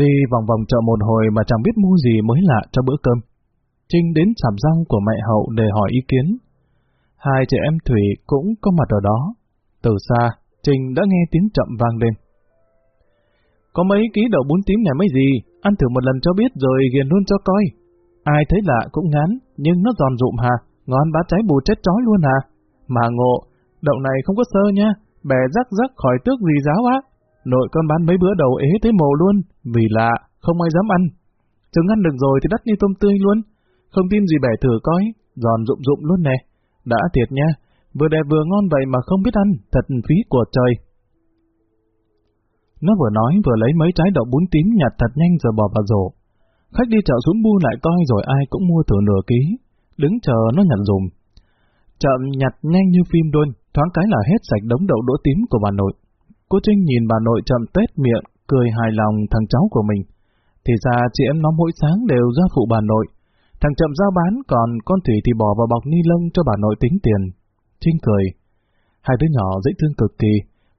Đi vòng vòng chợ một hồi mà chẳng biết mua gì mới lạ cho bữa cơm. Trinh đến sạp răng của mẹ Hậu để hỏi ý kiến. Hai chị em Thủy cũng có mặt ở đó. Từ xa, Trinh đã nghe tiếng chậm vang lên. Có mấy ký đậu bún tím này mấy gì, ăn thử một lần cho biết rồi ghiền luôn cho coi. Ai thấy lạ cũng ngán, nhưng nó giòn rụm hà, ngon bá cháy bù chết chói luôn hà. Mà ngộ, đậu này không có sơ nha, bè rắc rắc khỏi tước gì giáo á. Nội con bán mấy bữa đầu ế tới mồ luôn, vì lạ, không ai dám ăn. Chừng ăn được rồi thì đắt như tôm tươi luôn. Không tin gì bẻ thử coi, giòn rụm rụm luôn nè. Đã thiệt nha, vừa đẹp vừa ngon vậy mà không biết ăn, thật phí của trời. Nó vừa nói vừa lấy mấy trái đậu bún tím nhặt thật nhanh rồi bỏ vào rổ. Khách đi chợ xuống bu lại coi rồi ai cũng mua thử nửa ký. Đứng chờ nó nhặt dùm. Chậm nhặt nhanh như phim luôn, thoáng cái là hết sạch đống đậu đỗ tím của bà nội. Cô Trinh nhìn bà nội chậm tết miệng, cười hài lòng thằng cháu của mình. Thì ra chị em nó mỗi sáng đều ra phụ bà nội. Thằng chậm giao bán còn con Thủy thì bỏ vào bọc ni lông cho bà nội tính tiền. Trinh cười. Hai đứa nhỏ dễ thương cực kỳ.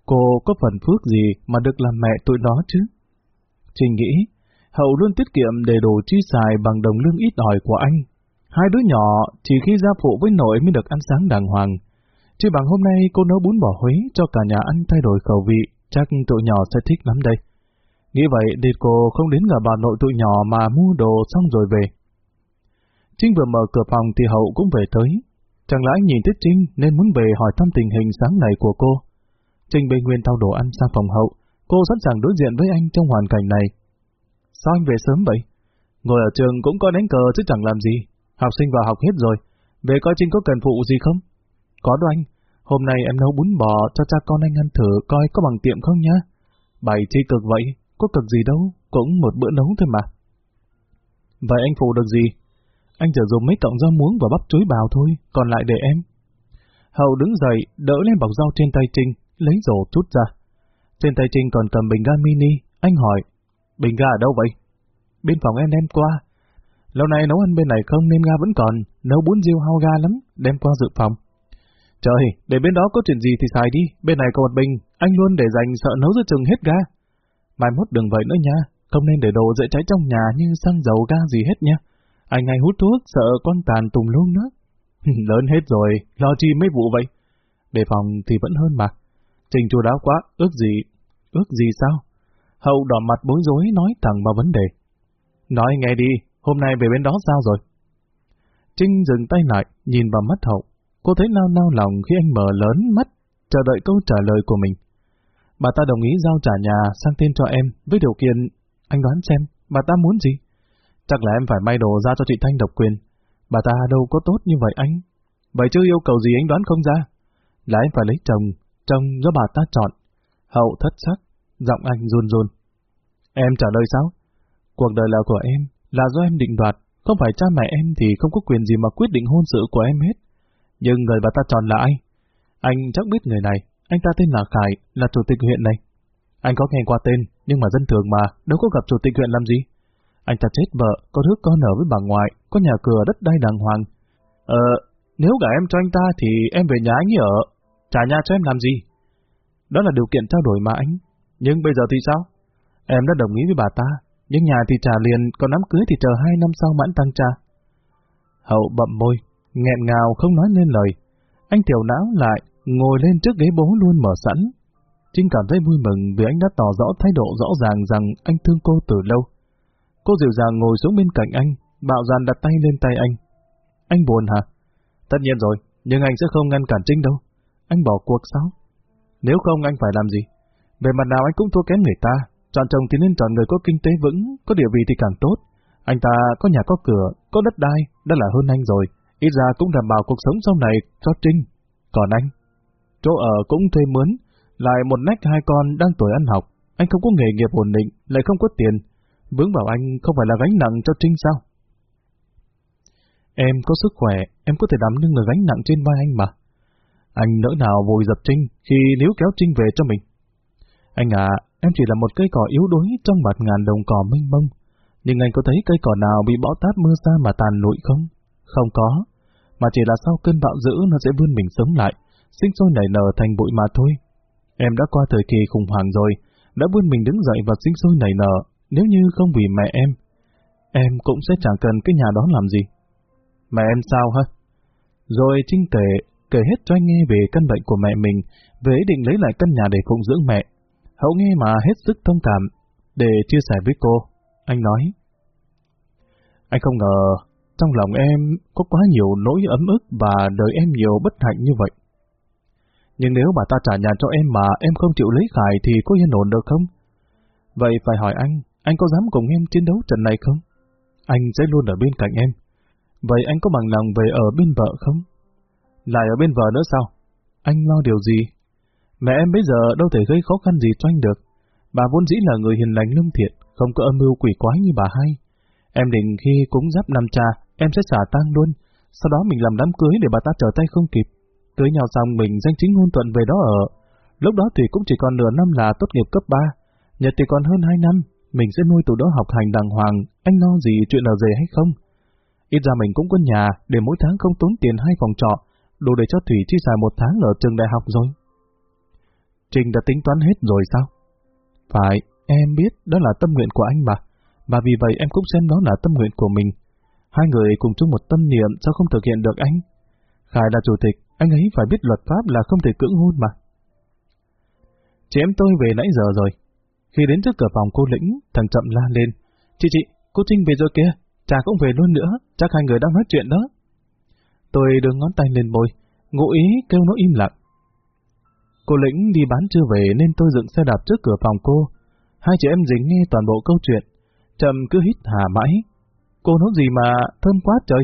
Cô có phần phước gì mà được làm mẹ tụi nó chứ? Trinh nghĩ, Hậu luôn tiết kiệm để đồ chi xài bằng đồng lương ít ỏi của anh. Hai đứa nhỏ chỉ khi ra phụ với nội mới được ăn sáng đàng hoàng. Chỉ bằng hôm nay cô nấu bún bò Huế cho cả nhà ăn thay đổi khẩu vị, chắc tụi nhỏ sẽ thích lắm đây. Nghĩ vậy thì cô không đến gặp bà nội tụi nhỏ mà mua đồ xong rồi về. Trinh vừa mở cửa phòng thì Hậu cũng về tới. Chẳng lẽ nhìn thấy Trinh nên muốn về hỏi thăm tình hình sáng này của cô. Trinh bê nguyên thao đồ ăn sang phòng Hậu, cô sẵn sàng đối diện với anh trong hoàn cảnh này. Sao anh về sớm vậy? Ngồi ở trường cũng có đánh cờ chứ chẳng làm gì. Học sinh vào học hết rồi. Về coi Trinh có cần phụ gì không? Có đâu anh. Hôm nay em nấu bún bò cho cha con anh ăn thử coi có bằng tiệm không nhá. Bày chi cực vậy, có cực gì đâu, cũng một bữa nấu thôi mà. Vậy anh phụ được gì? Anh chỉ dùng mấy cọng rau muống và bắp chuối bào thôi, còn lại để em. Hậu đứng dậy, đỡ lên bọc rau trên tay Trinh, lấy rổ chút ra. Trên tay Trinh còn cầm bình ga mini, anh hỏi, bình ga ở đâu vậy? Bên phòng em đem qua. Lâu nay nấu ăn bên này không nên ga vẫn còn, nấu bún riêu hao ga lắm, đem qua dự phòng. Trời, để bên đó có chuyện gì thì xài đi, bên này có một bình, anh luôn để dành sợ nấu giữa chừng hết ga. Mai mốt đừng vậy nữa nha, không nên để đồ dễ cháy trong nhà như xăng dầu ga gì hết nha. Anh ngay hút thuốc, sợ con tàn tùng luôn nữa. Lớn hết rồi, lo chi mấy vụ vậy? Đề phòng thì vẫn hơn mà. Trình chú đáo quá, ước gì? Ước gì sao? Hậu đỏ mặt bối rối nói thẳng vào vấn đề. Nói nghe đi, hôm nay về bên đó sao rồi? Trinh dừng tay lại, nhìn vào mắt Hậu. Cô thấy nao nao lòng khi anh mở lớn mắt, chờ đợi câu trả lời của mình. Bà ta đồng ý giao trả nhà sang tên cho em, với điều kiện, anh đoán xem, bà ta muốn gì? Chắc là em phải may đồ ra cho chị Thanh độc quyền. Bà ta đâu có tốt như vậy anh. Vậy chứ yêu cầu gì anh đoán không ra? Là em phải lấy chồng, chồng do bà ta chọn. Hậu thất sắc, giọng anh run run. Em trả lời sao? Cuộc đời là của em, là do em định đoạt, không phải cha mẹ em thì không có quyền gì mà quyết định hôn sự của em hết. Nhưng người bà ta chọn là ai? Anh chắc biết người này, anh ta tên là Khải, là chủ tịch huyện này. Anh có nghe qua tên, nhưng mà dân thường mà, đâu có gặp chủ tịch huyện làm gì? Anh ta chết vợ, có đứa con ở với bà ngoại, có nhà cửa đất đai đàng hoàng. Ờ, nếu gả em cho anh ta thì em về nhà anh ấy ở, trả nhà cho em làm gì? Đó là điều kiện trao đổi mà anh. Nhưng bây giờ thì sao? Em đã đồng ý với bà ta, nhưng nhà thì trả liền, còn đám cưới thì chờ hai năm sau mãn tăng cha. Hậu bậm môi, nghẹn ngào không nói nên lời. Anh tiểu não lại, ngồi lên trước ghế bố luôn mở sẵn. Trinh cảm thấy vui mừng vì anh đã tỏ rõ thái độ rõ ràng rằng anh thương cô từ lâu. Cô dịu dàng ngồi xuống bên cạnh anh, bạo dàn đặt tay lên tay anh. Anh buồn hả? Tất nhiên rồi, nhưng anh sẽ không ngăn cản Trinh đâu. Anh bỏ cuộc sao? Nếu không anh phải làm gì? Về mặt nào anh cũng thua kém người ta. Chọn chồng thì nên chọn người có kinh tế vững, có địa vị thì càng tốt. Anh ta có nhà có cửa, có đất đai, đã là hơn anh rồi. Ít ra cũng đảm bảo cuộc sống sau này cho Trinh. Còn anh, chỗ ở cũng thuê mướn, lại một nách hai con đang tuổi ăn học. Anh không có nghề nghiệp ổn định, lại không có tiền, Vướng bảo anh không phải là gánh nặng cho Trinh sao? Em có sức khỏe, em có thể đảm đương là gánh nặng trên vai anh mà. Anh nỡ nào vùi dập Trinh khi níu kéo Trinh về cho mình. Anh à, em chỉ là một cây cỏ yếu đuối trong mặt ngàn đồng cỏ mênh mông. Nhưng anh có thấy cây cỏ nào bị bão táp mưa xa mà tàn lụi không? Không có. Mà chỉ là sau cơn bão dữ nó sẽ vươn mình sống lại, sinh sôi nảy nở thành bụi mà thôi. Em đã qua thời kỳ khủng hoảng rồi, đã vươn mình đứng dậy và sinh sôi nảy nở, nếu như không vì mẹ em, em cũng sẽ chẳng cần cái nhà đó làm gì. Mẹ em sao hả? Rồi Trinh kể, kể hết cho anh nghe về căn bệnh của mẹ mình, về ý định lấy lại căn nhà để phụng dưỡng mẹ. Hậu nghe mà hết sức thông cảm, để chia sẻ với cô. Anh nói, anh không ngờ trong lòng em có quá nhiều nỗi ấm ức và đời em nhiều bất hạnh như vậy. Nhưng nếu bà ta trả nhà cho em mà em không chịu lấy Khải thì có yên ổn được không? Vậy phải hỏi anh, anh có dám cùng em chiến đấu trận này không? Anh sẽ luôn ở bên cạnh em. Vậy anh có bằng lòng về ở bên vợ không? Lại ở bên vợ nữa sao? Anh lo điều gì? Mẹ em bây giờ đâu thể gây khó khăn gì cho anh được. Bà vốn dĩ là người hiền lành lương thiện, không có âm mưu quỷ quái như bà hay. Em định khi cúng giáp năm cha, em sẽ xả tang luôn, sau đó mình làm đám cưới để bà ta trở tay không kịp. Cưới nhau xong mình danh chính ngôn thuận về đó ở. Lúc đó thì cũng chỉ còn nửa năm là tốt nghiệp cấp 3, Nhật thì còn hơn 2 năm, mình sẽ nuôi tụi đó học hành đàng hoàng, anh lo gì chuyện ở rể hay không? Ít ra mình cũng có nhà để mỗi tháng không tốn tiền hai phòng trọ, đủ để cho Thủy chi xài một tháng ở trường đại học rồi. Trình đã tính toán hết rồi sao? Phải, em biết đó là tâm nguyện của anh mà, và vì vậy em cũng xem đó là tâm nguyện của mình. Hai người cùng chung một tâm niệm sao không thực hiện được anh? Khải là chủ tịch, anh ấy phải biết luật pháp là không thể cưỡng hôn mà. Chị em tôi về nãy giờ rồi. Khi đến trước cửa phòng cô lĩnh, thằng chậm la lên. Chị chị, cô Trinh về rồi kia, cha cũng về luôn nữa, chắc hai người đang nói chuyện đó. Tôi đưa ngón tay lên môi, ngụ ý kêu nó im lặng. Cô lĩnh đi bán chưa về nên tôi dựng xe đạp trước cửa phòng cô. Hai chị em dính nghe toàn bộ câu chuyện. Trầm cứ hít hà mãi. Cô nói gì mà thơm quá trời.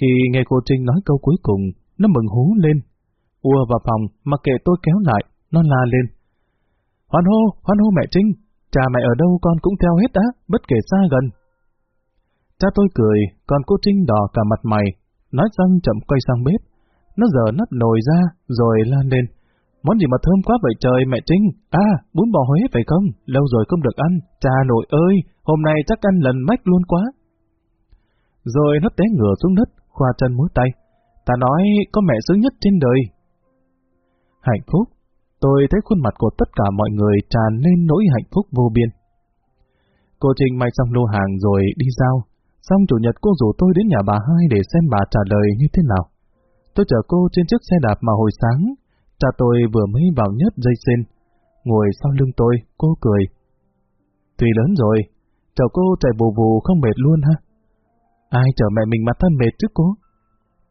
Khi nghe cô Trinh nói câu cuối cùng, nó mừng hú lên. Ua vào phòng, mà kệ tôi kéo lại, nó la lên. Hoan hô, hoan hô mẹ Trinh, cha mẹ ở đâu con cũng theo hết á, bất kể xa gần. Cha tôi cười, còn cô Trinh đỏ cả mặt mày, nói xong chậm quay sang bếp. Nó dở nắp nồi ra, rồi lan lên. Món gì mà thơm quá vậy trời mẹ Trinh? À, bún bò Huế phải không? Lâu rồi không được ăn. Cha nội ơi, hôm nay chắc ăn lần mách luôn quá. Rồi nó té ngửa xuống đất, khoa chân múa tay. Ta nói có mẹ sướng nhất trên đời. Hạnh phúc, tôi thấy khuôn mặt của tất cả mọi người tràn lên nỗi hạnh phúc vô biên. Cô Trinh may xong lô hàng rồi đi giao, xong chủ nhật cô rủ tôi đến nhà bà hai để xem bà trả lời như thế nào. Tôi chở cô trên chiếc xe đạp mà hồi sáng, cha tôi vừa mới vào nhất dây xin. Ngồi sau lưng tôi, cô cười. Tùy lớn rồi, chở cô chạy bù bù không mệt luôn ha? Ai chở mẹ mình mà thân mệt chứ cô?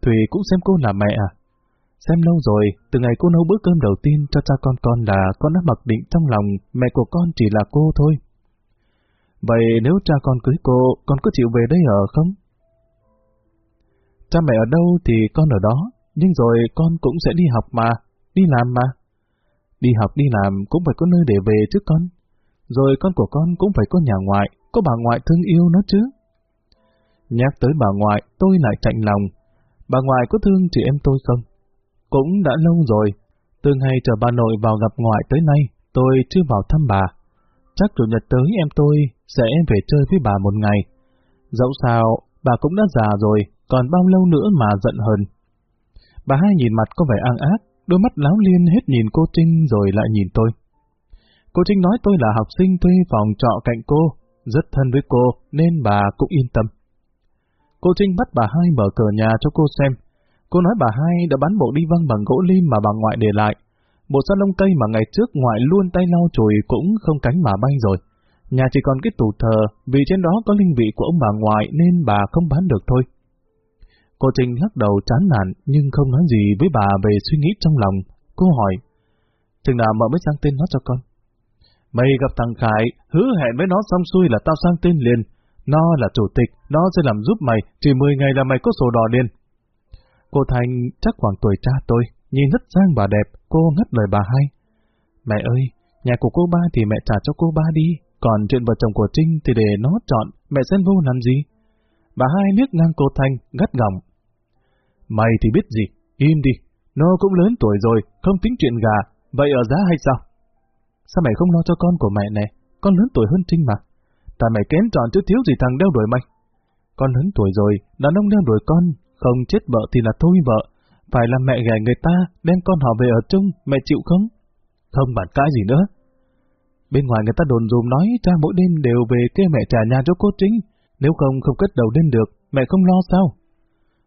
Thùy cũng xem cô là mẹ à? Xem lâu rồi, từ ngày cô nấu bữa cơm đầu tiên cho cha con con là con đã mặc định trong lòng mẹ của con chỉ là cô thôi. Vậy nếu cha con cưới cô, con có chịu về đây ở không? Cha mẹ ở đâu thì con ở đó, nhưng rồi con cũng sẽ đi học mà, đi làm mà. Đi học đi làm cũng phải có nơi để về chứ con. Rồi con của con cũng phải có nhà ngoại, có bà ngoại thương yêu nó chứ. Nhắc tới bà ngoại, tôi lại chạnh lòng. Bà ngoại có thương chị em tôi không? Cũng đã lâu rồi, từ ngày chờ bà nội vào gặp ngoại tới nay, tôi chưa vào thăm bà. Chắc chủ nhật tới em tôi sẽ về chơi với bà một ngày. Dẫu sao, bà cũng đã già rồi, còn bao lâu nữa mà giận hờn? Bà hai nhìn mặt có vẻ an ác, đôi mắt láo liên hết nhìn cô Trinh rồi lại nhìn tôi. Cô Trinh nói tôi là học sinh thuê phòng trọ cạnh cô, rất thân với cô nên bà cũng yên tâm. Cô Trinh bắt bà hai mở cửa nhà cho cô xem. Cô nói bà hai đã bán bộ đi văng bằng gỗ lim mà bà ngoại để lại. Bộ sa lông cây mà ngày trước ngoại luôn tay lau chùi cũng không cánh mà bay rồi. Nhà chỉ còn cái tủ thờ, vì trên đó có linh vị của ông bà ngoại nên bà không bán được thôi. Cô Trinh lắc đầu chán nản nhưng không nói gì với bà về suy nghĩ trong lòng. Cô hỏi, chừng nào mợ mới sang tên nó cho con? Mày gặp thằng Khải, hứa hẹn với nó xong xuôi là tao sang tên liền. Nó là chủ tịch, nó sẽ làm giúp mày, chỉ 10 ngày là mày có sổ đỏ liền. Cô Thành chắc khoảng tuổi cha tôi, nhìn rất sang bà đẹp, cô ngắt lời bà hai. Mẹ ơi, nhà của cô ba thì mẹ trả cho cô ba đi, còn chuyện vợ chồng của Trinh thì để nó chọn, mẹ xen vô làm gì? Bà hai liếc ngang cô Thanh, gắt gỏng. Mày thì biết gì, im đi, nó cũng lớn tuổi rồi, không tính chuyện gà, vậy ở giá hay sao? Sao mày không lo cho con của mẹ nè, con lớn tuổi hơn Trinh mà. Tại mày kén tròn chứ thiếu gì thằng đeo đuổi mày. Con lớn tuổi rồi, đàn ông đeo đuổi con, không chết vợ thì là thôi vợ. Phải là mẹ ghẻ người ta, đem con họ về ở chung, mẹ chịu không? Không bản cãi gì nữa. Bên ngoài người ta đồn dùm nói cha mỗi đêm đều về kê mẹ trả nhà cho cô Trinh. Nếu không không cất đầu lên được, mẹ không lo sao?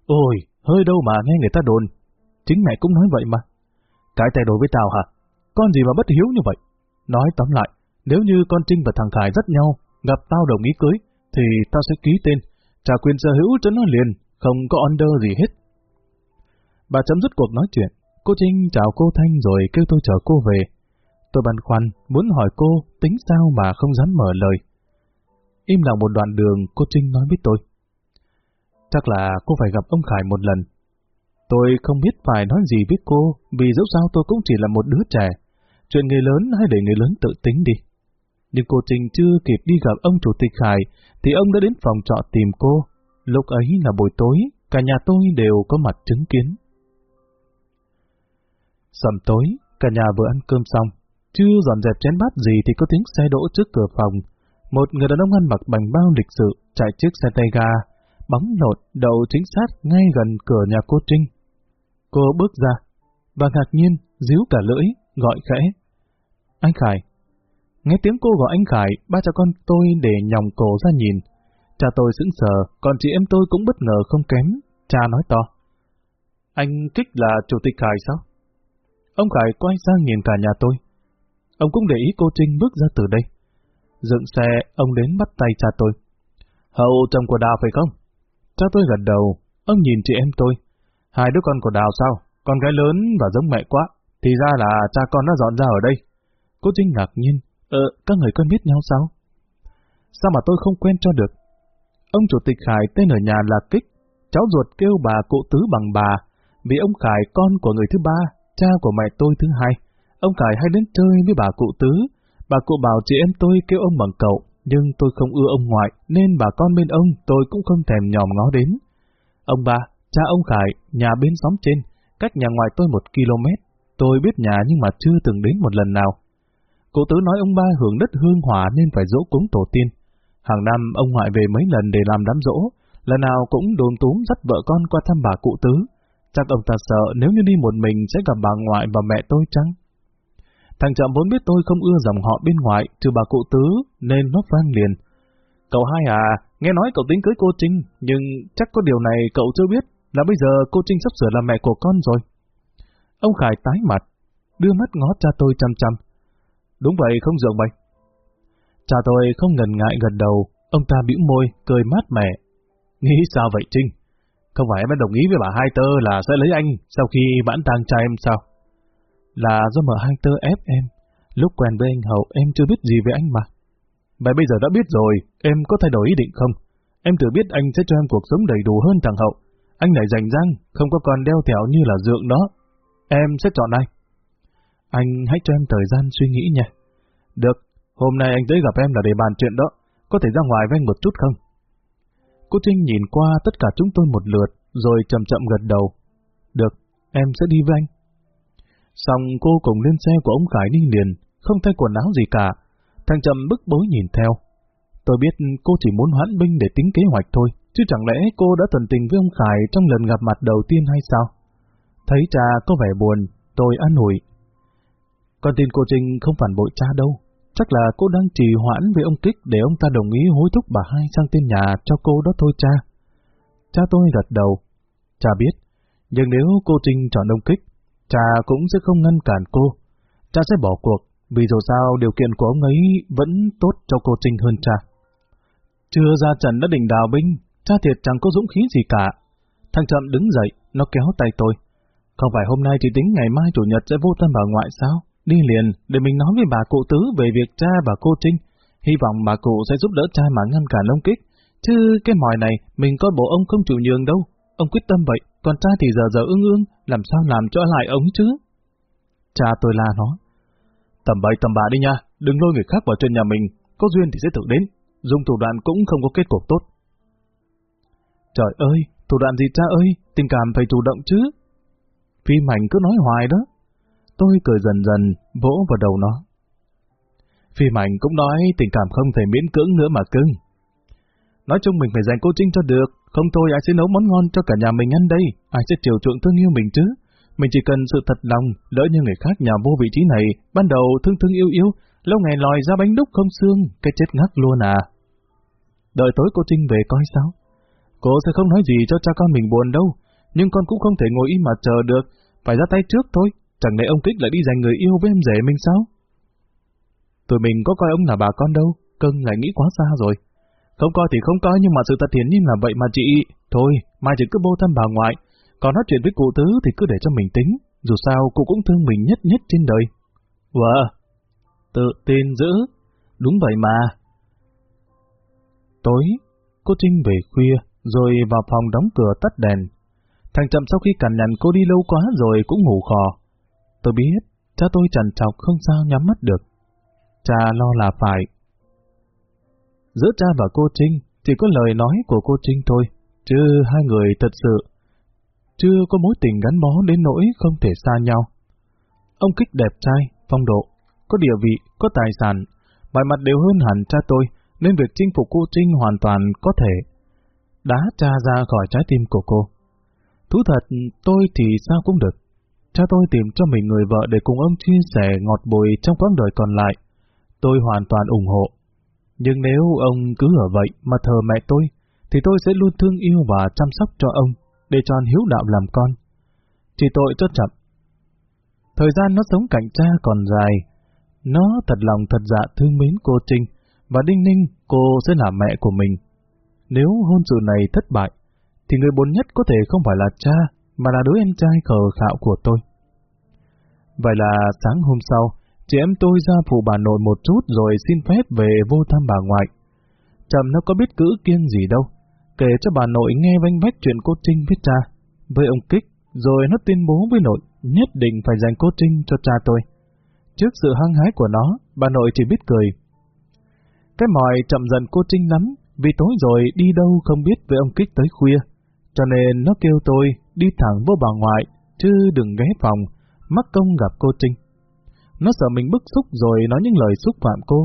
Ôi, hơi đâu mà nghe người ta đồn. Chính mẹ cũng nói vậy mà. Cái tay đổi với tao hả? Con gì mà bất hiếu như vậy? Nói tóm lại, nếu như con Trinh và thằng Khải rất nhau, gặp tao đồng ý cưới, thì tao sẽ ký tên, trả quyền sở hữu cho nó liền, không có under gì hết. Bà chấm dứt cuộc nói chuyện, cô Trinh chào cô Thanh rồi kêu tôi chở cô về. Tôi băn khoăn, muốn hỏi cô tính sao mà không dám mở lời. Im lặng một đoạn đường, cô Trinh nói với tôi. Chắc là cô phải gặp ông Khải một lần. Tôi không biết phải nói gì với cô, vì dẫu sao tôi cũng chỉ là một đứa trẻ. Chuyện người lớn hay để người lớn tự tính đi. Nhưng cô Trình chưa kịp đi gặp ông chủ tịch Khải, thì ông đã đến phòng trọ tìm cô. Lúc ấy là buổi tối, cả nhà tôi đều có mặt chứng kiến. Sầm tối, cả nhà vừa ăn cơm xong, chưa dọn dẹp chén bát gì thì có tiếng xe đỗ trước cửa phòng. Một người đàn ông ăn mặc bành bao lịch sự chạy chiếc xe tay ga, bóng lột đậu chính xác ngay gần cửa nhà cô Trinh. Cô bước ra, và ngạc nhiên, díu cả lưỡi, gọi khẽ. Anh Khải. Nghe tiếng cô gọi anh Khải, ba cha con tôi để nhòng cổ ra nhìn. Cha tôi sững sờ, còn chị em tôi cũng bất ngờ không kém. Cha nói to. Anh Kích là chủ tịch Khải sao? Ông Khải quay sang nhìn cả nhà tôi. Ông cũng để ý cô Trinh bước ra từ đây. Dựng xe, ông đến bắt tay cha tôi. Hậu chồng của Đào phải không? Cha tôi gật đầu, ông nhìn chị em tôi. Hai đứa con của Đào sao? Con gái lớn và giống mẹ quá. Thì ra là cha con đã dọn ra ở đây. Cô Trinh ngạc nhiên. Ờ, các người quen biết nhau sao? Sao mà tôi không quen cho được? Ông chủ tịch Khải tên ở nhà là Kích. Cháu ruột kêu bà cụ tứ bằng bà. Vì ông Khải con của người thứ ba, cha của mẹ tôi thứ hai. Ông Khải hay đến chơi với bà cụ tứ. Bà cụ bảo chị em tôi kêu ông bằng cậu, nhưng tôi không ưa ông ngoại, nên bà con bên ông tôi cũng không thèm nhòm ngó đến. Ông ba, cha ông Khải, nhà bên xóm trên, cách nhà ngoài tôi một km. Tôi biết nhà nhưng mà chưa từng đến một lần nào. Cụ tứ nói ông ba hưởng đất hương hỏa nên phải dỗ cúng tổ tiên. Hàng năm ông ngoại về mấy lần để làm đám dỗ, lần nào cũng đồn túm dắt vợ con qua thăm bà cụ tứ. Chắc ông ta sợ nếu như đi một mình sẽ gặp bà ngoại và mẹ tôi chăng? Thằng chậm vốn biết tôi không ưa dòng họ bên ngoài, trừ bà cụ tứ, nên nó vang liền. Cậu hai à, nghe nói cậu tính cưới cô Trinh, nhưng chắc có điều này cậu chưa biết, là bây giờ cô Trinh sắp sửa là mẹ của con rồi. Ông Khải tái mặt, đưa mắt ngó cha tôi chăm chăm. Đúng vậy, không dường vậy. Cha tôi không ngần ngại gần đầu, ông ta bĩu môi, cười mát mẻ. Nghĩ sao vậy Trinh? Không phải em đã đồng ý với bà hai tơ là sẽ lấy anh sau khi bản tang cha em sao? là do mở hai tơ ép em. Lúc quen với anh Hậu em chưa biết gì về anh mà. Vậy bây giờ đã biết rồi, em có thay đổi ý định không? Em tự biết anh sẽ cho em cuộc sống đầy đủ hơn thằng Hậu. Anh lại rành răng, không có còn đeo thẻo như là dượng đó. Em sẽ chọn anh. Anh hãy cho em thời gian suy nghĩ nha. Được, hôm nay anh tới gặp em là để bàn chuyện đó. Có thể ra ngoài với anh một chút không? Cô Trinh nhìn qua tất cả chúng tôi một lượt, rồi chậm chậm gật đầu. Được, em sẽ đi với anh. Xong cô cùng lên xe của ông Khải đi liền, không thay quần áo gì cả. Thằng Trầm bức bối nhìn theo. Tôi biết cô chỉ muốn hoãn binh để tính kế hoạch thôi, chứ chẳng lẽ cô đã thần tình với ông Khải trong lần gặp mặt đầu tiên hay sao? Thấy cha có vẻ buồn, tôi an ủi. Con tin cô Trinh không phản bội cha đâu. Chắc là cô đang trì hoãn với ông Kích để ông ta đồng ý hối thúc bà hai sang tên nhà cho cô đó thôi cha. Cha tôi gật đầu. Cha biết, nhưng nếu cô Trinh chọn ông Kích, cha cũng sẽ không ngăn cản cô. Cha sẽ bỏ cuộc, vì dù sao điều kiện của ông ấy vẫn tốt cho cô Trinh hơn cha. Chưa ra trận đã định đào binh, cha thiệt chẳng có dũng khí gì cả. Thằng Trậm đứng dậy, nó kéo tay tôi. Không phải hôm nay thì tính ngày mai chủ nhật sẽ vô tâm bà ngoại sao? Đi liền, để mình nói với bà cụ tứ về việc cha và cô Trinh. Hy vọng bà cụ sẽ giúp đỡ cha mà ngăn cản ông Kích. Chứ cái mòi này, mình coi bộ ông không chịu nhường đâu. Ông quyết tâm vậy, còn cha thì giờ giờ ương ương, làm sao làm cho lại ông chứ? Cha tôi la nó. Tầm bậy tầm bạ đi nha, đừng lôi người khác vào chuyện nhà mình, có duyên thì sẽ tự đến, dùng thủ đoạn cũng không có kết cục tốt. Trời ơi, thủ đoạn gì cha ơi, tình cảm phải chủ động chứ. Phi mảnh cứ nói hoài đó. Tôi cười dần dần, vỗ vào đầu nó. Phi Mạnh cũng nói tình cảm không thể miễn cưỡng nữa mà cưng. Nói chung mình phải dành cô Trinh cho được, không thôi ai sẽ nấu món ngon cho cả nhà mình ăn đây, ai sẽ chiều chuộng thương yêu mình chứ. Mình chỉ cần sự thật lòng, lỡ như người khác nhà vô vị trí này, ban đầu thương thương yêu yêu, lâu ngày lòi ra bánh đúc không xương, cái chết ngắc luôn à. Đợi tối cô Trinh về coi sao. Cô sẽ không nói gì cho cha con mình buồn đâu, nhưng con cũng không thể ngồi im mà chờ được, phải ra tay trước thôi, chẳng lẽ ông Kích lại đi giành người yêu với em rể mình sao? Tụi mình có coi ông là bà con đâu, cưng lại nghĩ quá xa rồi. Không coi thì không coi nhưng mà sự thật hiển nhiên là vậy mà chị. Thôi, mai chị cứ vô thăm bà ngoại. Còn nói chuyện với cụ tứ thì cứ để cho mình tính. Dù sao cụ cũng thương mình nhất nhất trên đời. Wow, tự tin dữ. Đúng vậy mà. Tối, cô Trinh về khuya, rồi vào phòng đóng cửa tắt đèn. Thằng Chậm sau khi cằn nhằn cô đi lâu quá rồi cũng ngủ khò. Tôi biết, cha tôi trần trọc không sao nhắm mắt được. Cha lo là phải. Giữa cha và cô Trinh chỉ có lời nói của cô Trinh thôi, chứ hai người thật sự chưa có mối tình gắn bó đến nỗi không thể xa nhau. Ông Kích đẹp trai, phong độ, có địa vị, có tài sản, mọi mặt đều hơn hẳn cha tôi, nên việc chinh phục cô Trinh hoàn toàn có thể đá cha ra khỏi trái tim của cô. Thú thật, tôi thì sao cũng được. Cha tôi tìm cho mình người vợ để cùng ông chia sẻ ngọt bùi trong quãng đời còn lại. Tôi hoàn toàn ủng hộ. Nhưng nếu ông cứ ở vậy mà thờ mẹ tôi, thì tôi sẽ luôn thương yêu và chăm sóc cho ông, để tròn hiếu đạo làm con. Chỉ tội cho chậm. Thời gian nó sống cạnh cha còn dài. Nó thật lòng thật dạ thương mến cô Trinh, và đinh ninh cô sẽ là mẹ của mình. Nếu hôn sự này thất bại, thì người buồn nhất có thể không phải là cha, mà là đứa em trai khờ khạo của tôi. Vậy là sáng hôm sau, chị em tôi ra phụ bà nội một chút rồi xin phép về vô thăm bà ngoại. Trầm nó có biết cữ kiêng gì đâu, kể cho bà nội nghe vanh vách chuyện cô Trinh với cha, với ông Kích, rồi nó tuyên bố với nội nhất định phải dành cô Trinh cho cha tôi. Trước sự hăng hái của nó, bà nội chỉ biết cười. Cái mỏi chậm dần cô Trinh lắm, vì tối rồi đi đâu không biết với ông Kích tới khuya, cho nên nó kêu tôi đi thẳng vô bà ngoại, chứ đừng ghé phòng, mắc công gặp cô Trinh. Nó sợ mình bức xúc rồi nói những lời xúc phạm cô.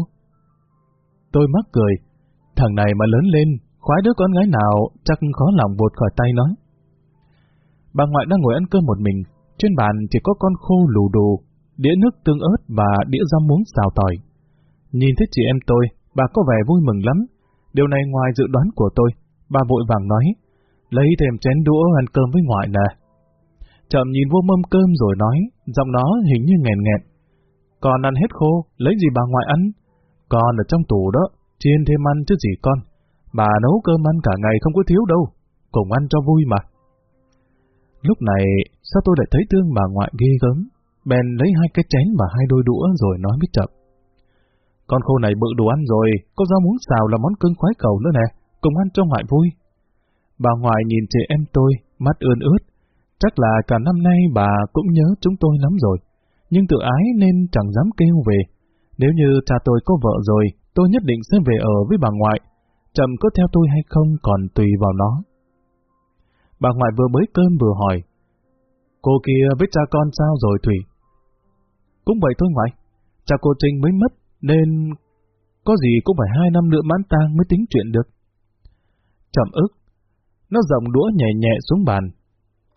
Tôi mắc cười, thằng này mà lớn lên, khoái đứa con gái nào chắc khó lòng vụt khỏi tay nó. Bà ngoại đang ngồi ăn cơm một mình, trên bàn chỉ có con khô lù đù, đĩa nước tương ớt và đĩa rau muống xào tỏi. Nhìn thấy chị em tôi, bà có vẻ vui mừng lắm. Điều này ngoài dự đoán của tôi, bà vội vàng nói, lấy thêm chén đũa ăn cơm với ngoại nè. Chậm nhìn vô mâm cơm rồi nói, giọng nó hình như nghẹn nghẹn. Con ăn hết khô, lấy gì bà ngoại ăn? Con ở trong tủ đó, chiên thêm ăn chứ gì con. Bà nấu cơm ăn cả ngày không có thiếu đâu, cùng ăn cho vui mà. Lúc này, sao tôi lại thấy thương bà ngoại ghê gớm? Bèn lấy hai cái chén và hai đôi đũa rồi nói với chậm. Con khô này bự đồ ăn rồi, có rau muống xào là món cưng khoái cầu nữa nè, cùng ăn cho ngoại vui. Bà ngoại nhìn chị em tôi, mắt ươn ướt. Chắc là cả năm nay bà cũng nhớ chúng tôi lắm rồi, nhưng tự ái nên chẳng dám kêu về. Nếu như cha tôi có vợ rồi, tôi nhất định sẽ về ở với bà ngoại. Trầm có theo tôi hay không còn tùy vào nó. Bà ngoại vừa bới cơm vừa hỏi. Cô kia với cha con sao rồi Thủy? Cũng vậy thôi ngoại. Cha cô Trinh mới mất, nên có gì cũng phải hai năm nữa mãn tang mới tính chuyện được. Trầm ức, nó rộng đũa nhẹ nhẹ xuống bàn.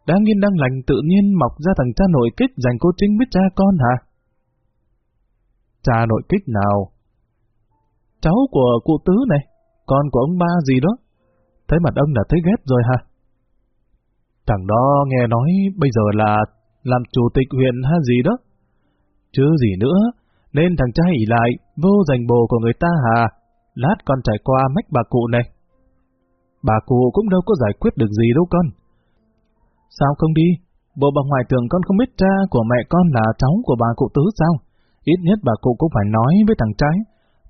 Đang yên đang lành tự nhiên mọc ra thằng cha nội kích dành cô Trinh biết cha con hả? Cha nội kích nào? Cháu của cụ tứ này, con của ông ba gì đó. Thấy mặt ông là thấy ghét rồi hả? Thằng đó nghe nói bây giờ là làm chủ tịch huyện ha gì đó. Chứ gì nữa, nên thằng cha ỉ lại, vô giành bồ của người ta hà. Lát con trải qua mách bà cụ này. Bà cụ cũng đâu có giải quyết được gì đâu con. Sao không đi? Bộ bà ngoại tưởng con không biết cha của mẹ con là cháu của bà cụ tứ sao? Ít nhất bà cụ cũng phải nói với thằng trai.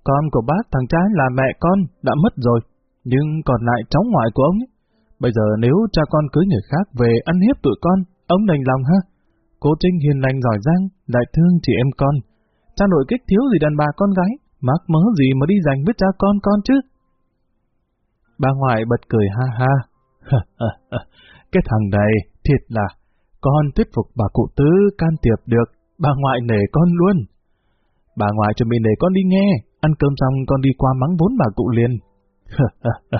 Con của bác thằng trai là mẹ con, đã mất rồi. Nhưng còn lại cháu ngoại của ông ấy. Bây giờ nếu cha con cưới người khác về ăn hiếp tụi con, ông đành lòng ha? Cô Trinh hiền lành giỏi giang, đại thương chị em con. Cha nội kích thiếu gì đàn bà con gái, mắc mớ gì mà đi giành với cha con con chứ? Bà ngoại bật cười ha ha. Cái thằng này, thiệt là, con thuyết phục bà cụ tứ can thiệp được, bà ngoại nể con luôn. Bà ngoại chuẩn bị nể con đi nghe, ăn cơm xong con đi qua mắng vốn bà cụ liền.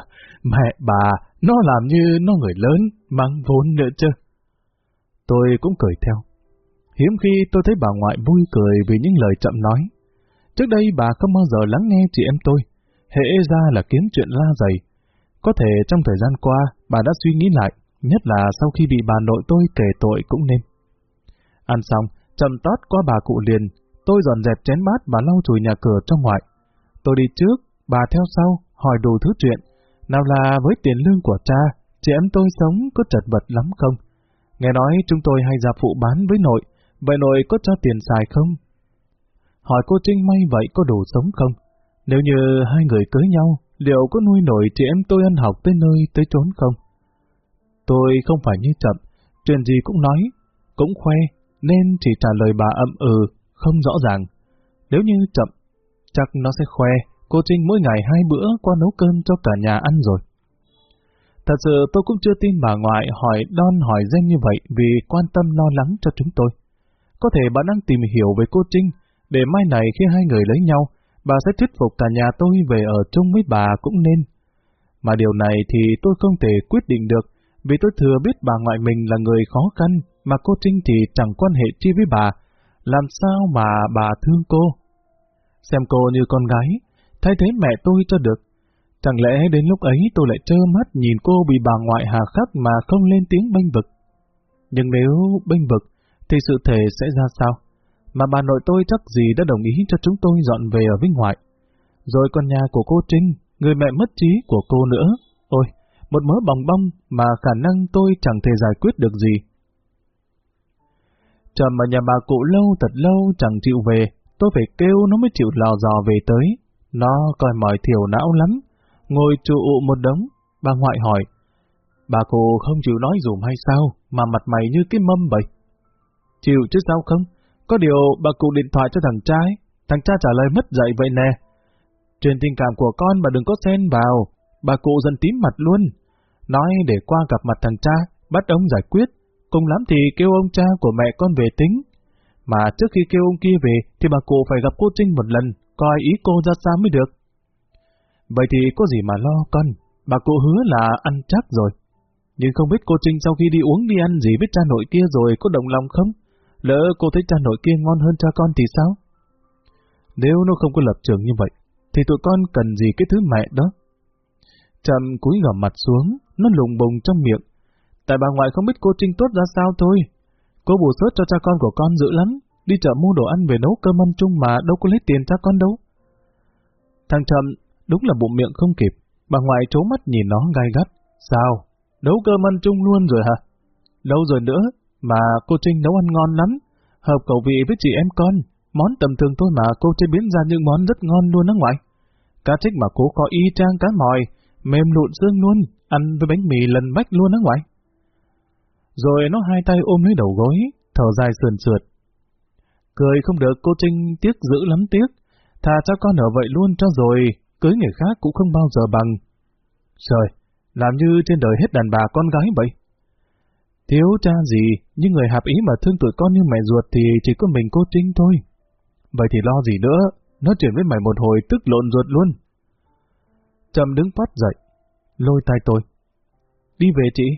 Mẹ bà, nó làm như nó người lớn, mắng vốn nữa chứ. Tôi cũng cười theo. Hiếm khi tôi thấy bà ngoại vui cười vì những lời chậm nói. Trước đây bà không bao giờ lắng nghe chị em tôi. Hệ ra là kiếm chuyện la dày. Có thể trong thời gian qua, bà đã suy nghĩ lại, nhất là sau khi bị bà nội tôi kể tội cũng nên. Ăn xong, chậm tót qua bà cụ liền, tôi dọn dẹp chén bát và lau chùi nhà cửa trong ngoại. Tôi đi trước, bà theo sau, hỏi đủ thứ chuyện. Nào là với tiền lương của cha, chị em tôi sống có chật vật lắm không? Nghe nói chúng tôi hay ra phụ bán với nội, vậy nội có cho tiền xài không? Hỏi cô Trinh may vậy có đủ sống không? Nếu như hai người cưới nhau, liệu có nuôi nổi chị em tôi ăn học tới nơi tới trốn không? Tôi không phải như chậm, chuyện gì cũng nói, cũng khoe, nên chỉ trả lời bà ậm ừ, không rõ ràng. Nếu như chậm, chắc nó sẽ khoe, cô Trinh mỗi ngày hai bữa qua nấu cơm cho cả nhà ăn rồi. Thật sự tôi cũng chưa tin bà ngoại hỏi đon hỏi danh như vậy vì quan tâm lo lắng cho chúng tôi. Có thể bà đang tìm hiểu về cô Trinh, để mai này khi hai người lấy nhau, bà sẽ thuyết phục cả nhà tôi về ở chung với bà cũng nên. Mà điều này thì tôi không thể quyết định được, vì tôi thừa biết bà ngoại mình là người khó khăn, mà cô Trinh thì chẳng quan hệ chi với bà. Làm sao mà bà thương cô? Xem cô như con gái, thay thế mẹ tôi cho được. Chẳng lẽ đến lúc ấy tôi lại trơ mắt nhìn cô bị bà ngoại hà khắc mà không lên tiếng bênh vực? Nhưng nếu bênh vực, thì sự thể sẽ ra sao? Mà bà nội tôi chắc gì đã đồng ý cho chúng tôi dọn về ở Vinh ngoại. Rồi con nhà của cô Trinh, người mẹ mất trí của cô nữa. Ôi, một mớ bòng bong mà khả năng tôi chẳng thể giải quyết được gì. Trầm ở nhà bà cụ lâu thật lâu chẳng chịu về, tôi phải kêu nó mới chịu lò dò về tới. Nó coi mỏi thiểu não lắm, ngồi trụ một đống, bà ngoại hỏi. Bà cụ không chịu nói dùm hay sao, mà mặt mày như cái mâm vậy? Chịu chứ sao không? Có điều bà cụ điện thoại cho thằng trai, thằng cha trả lời mất dạy vậy nè. Truyền tình cảm của con mà đừng có xen vào, bà cụ dần tím mặt luôn. Nói để qua gặp mặt thằng cha, bắt ông giải quyết, cùng lắm thì kêu ông cha của mẹ con về tính. Mà trước khi kêu ông kia về thì bà cụ phải gặp cô Trinh một lần, coi ý cô ra sao mới được. Vậy thì có gì mà lo con, bà cụ hứa là ăn chắc rồi. Nhưng không biết cô Trinh sau khi đi uống đi ăn gì với cha nội kia rồi có đồng lòng không? Lỡ cô thấy cha nội kia ngon hơn cha con thì sao? Nếu nó không có lập trường như vậy, thì tụi con cần gì cái thứ mẹ đó? Trầm cúi gầm mặt xuống, nó lùng bùng trong miệng. Tại bà ngoại không biết cô Trinh tốt ra sao thôi. Cô bù sớt cho cha con của con dữ lắm, đi chợ mua đồ ăn về nấu cơm ăn chung mà đâu có lấy tiền cha con đâu. Thằng Trầm đúng là bụng miệng không kịp, bà ngoại trố mắt nhìn nó gai gắt. Sao? Nấu cơm ăn chung luôn rồi hả? Lâu rồi nữa, mà cô Trinh nấu ăn ngon lắm, hợp khẩu vị với chị em con. Món tầm thường thôi mà cô chế biến ra những món rất ngon luôn đó ngoại. Cá trích mà cô có y trang cá mòi, mềm lụn xương luôn, ăn với bánh mì lần bách luôn đó ngoại. Rồi nó hai tay ôm lấy đầu gối, thở dài sườn sượt. Cười không được cô Trinh tiếc dữ lắm tiếc, thà cho con ở vậy luôn cho rồi, cưới người khác cũng không bao giờ bằng. Trời, làm như trên đời hết đàn bà con gái vậy. Thiếu cha gì, nhưng người hạp ý mà thương tụi con như mẹ ruột thì chỉ có mình cô Trinh thôi. Vậy thì lo gì nữa, nói chuyện với mày một hồi tức lộn ruột luôn. Trầm đứng phát dậy, lôi tay tôi. Đi về chị,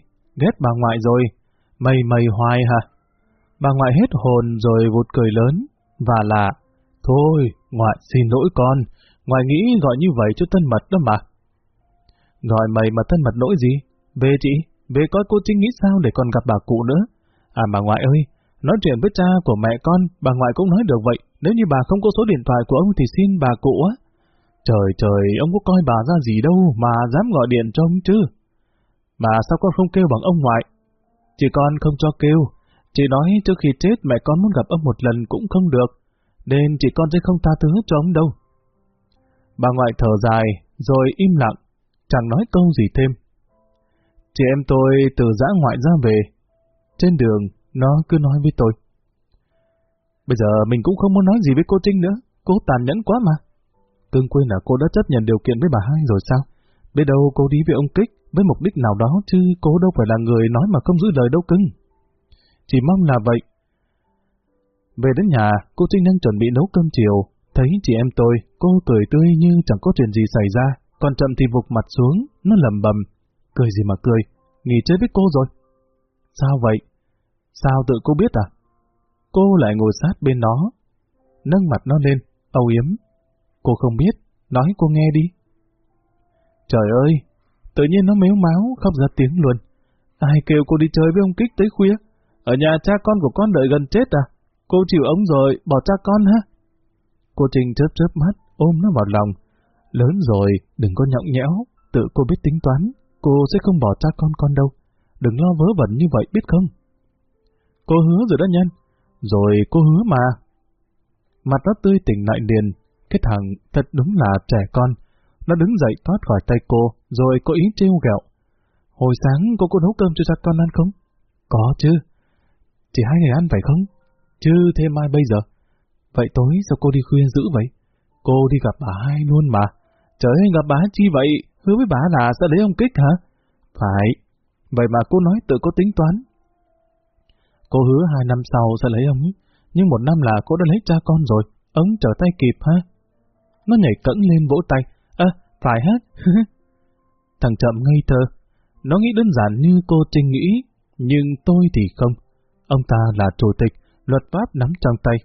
ghét bà ngoại rồi, mày mày hoài hả? Bà ngoại hết hồn rồi vụt cười lớn, và là, thôi, ngoại xin lỗi con, ngoại nghĩ gọi như vậy cho thân mật đó mà. Gọi mày mà thân mật nỗi gì? Về chị, về coi cô Trinh nghĩ sao để còn gặp bà cụ nữa. À bà ngoại ơi, nói chuyện với cha của mẹ con, bà ngoại cũng nói được vậy, nếu như bà không có số điện thoại của ông thì xin bà cụ á. Trời trời, ông có coi bà ra gì đâu mà dám gọi điện cho ông chứ. Mà sao con không kêu bằng ông ngoại? Chị con không cho kêu. Chị nói trước khi chết mẹ con muốn gặp ông một lần cũng không được, nên chị con sẽ không tha thứ cho ông đâu. Bà ngoại thở dài, rồi im lặng, chẳng nói câu gì thêm. Chị em tôi từ giã ngoại ra về. Trên đường, nó cứ nói với tôi. Bây giờ mình cũng không muốn nói gì với cô Trinh nữa, cô tàn nhẫn quá mà. Cưng quên là cô đã chấp nhận điều kiện với bà hai rồi sao? Biết đâu cô đi với ông Kích với mục đích nào đó chứ cô đâu phải là người nói mà không giữ lời đâu cưng. Chỉ mong là vậy. Về đến nhà, cô Trinh đang chuẩn bị nấu cơm chiều. Thấy chị em tôi, cô cười tươi như chẳng có chuyện gì xảy ra. Còn chậm thì vụt mặt xuống, nó lầm bầm. Cười gì mà cười, nghỉ chơi với cô rồi. Sao vậy? Sao tự cô biết à? Cô lại ngồi sát bên nó, nâng mặt nó lên, âu yếm, Cô không biết, nói cô nghe đi. Trời ơi, tự nhiên nó méo máu, khóc ra tiếng luôn. Ai kêu cô đi chơi với ông Kích tới khuya? Ở nhà cha con của con đợi gần chết à? Cô chịu ống rồi, bỏ cha con ha? Cô Trinh chớp chớp mắt, ôm nó vào lòng. Lớn rồi, đừng có nhọng nhẽo, tự cô biết tính toán, cô sẽ không bỏ cha con con đâu. Đừng lo vớ vẩn như vậy biết không? Cô hứa rồi đó nhân. Rồi cô hứa mà. Mặt nó tươi tỉnh lại liền, cái thằng thật đúng là trẻ con. Nó đứng dậy thoát khỏi tay cô, rồi có ý trêu gẹo. Hồi sáng cô có nấu cơm cho cha con ăn không? Có chứ. Chỉ hai người ăn phải không? Chứ thêm mai bây giờ. Vậy tối sao cô đi khuya dữ vậy? Cô đi gặp bà hai luôn mà. Trời ơi, gặp bà chi vậy? Hứa với bà là sẽ lấy ông kích hả? Phải. Vậy mà cô nói tự có tính toán. Cô hứa hai năm sau sẽ lấy ông. Nhưng một năm là cô đã lấy cha con rồi. Ông trở tay kịp ha? Nó nhảy cẫng lên vỗ tay. À, phải hết. Thằng chậm ngây thơ. Nó nghĩ đơn giản như cô Trinh nghĩ. Nhưng tôi thì không. Ông ta là chủ tịch, luật pháp nắm trong tay.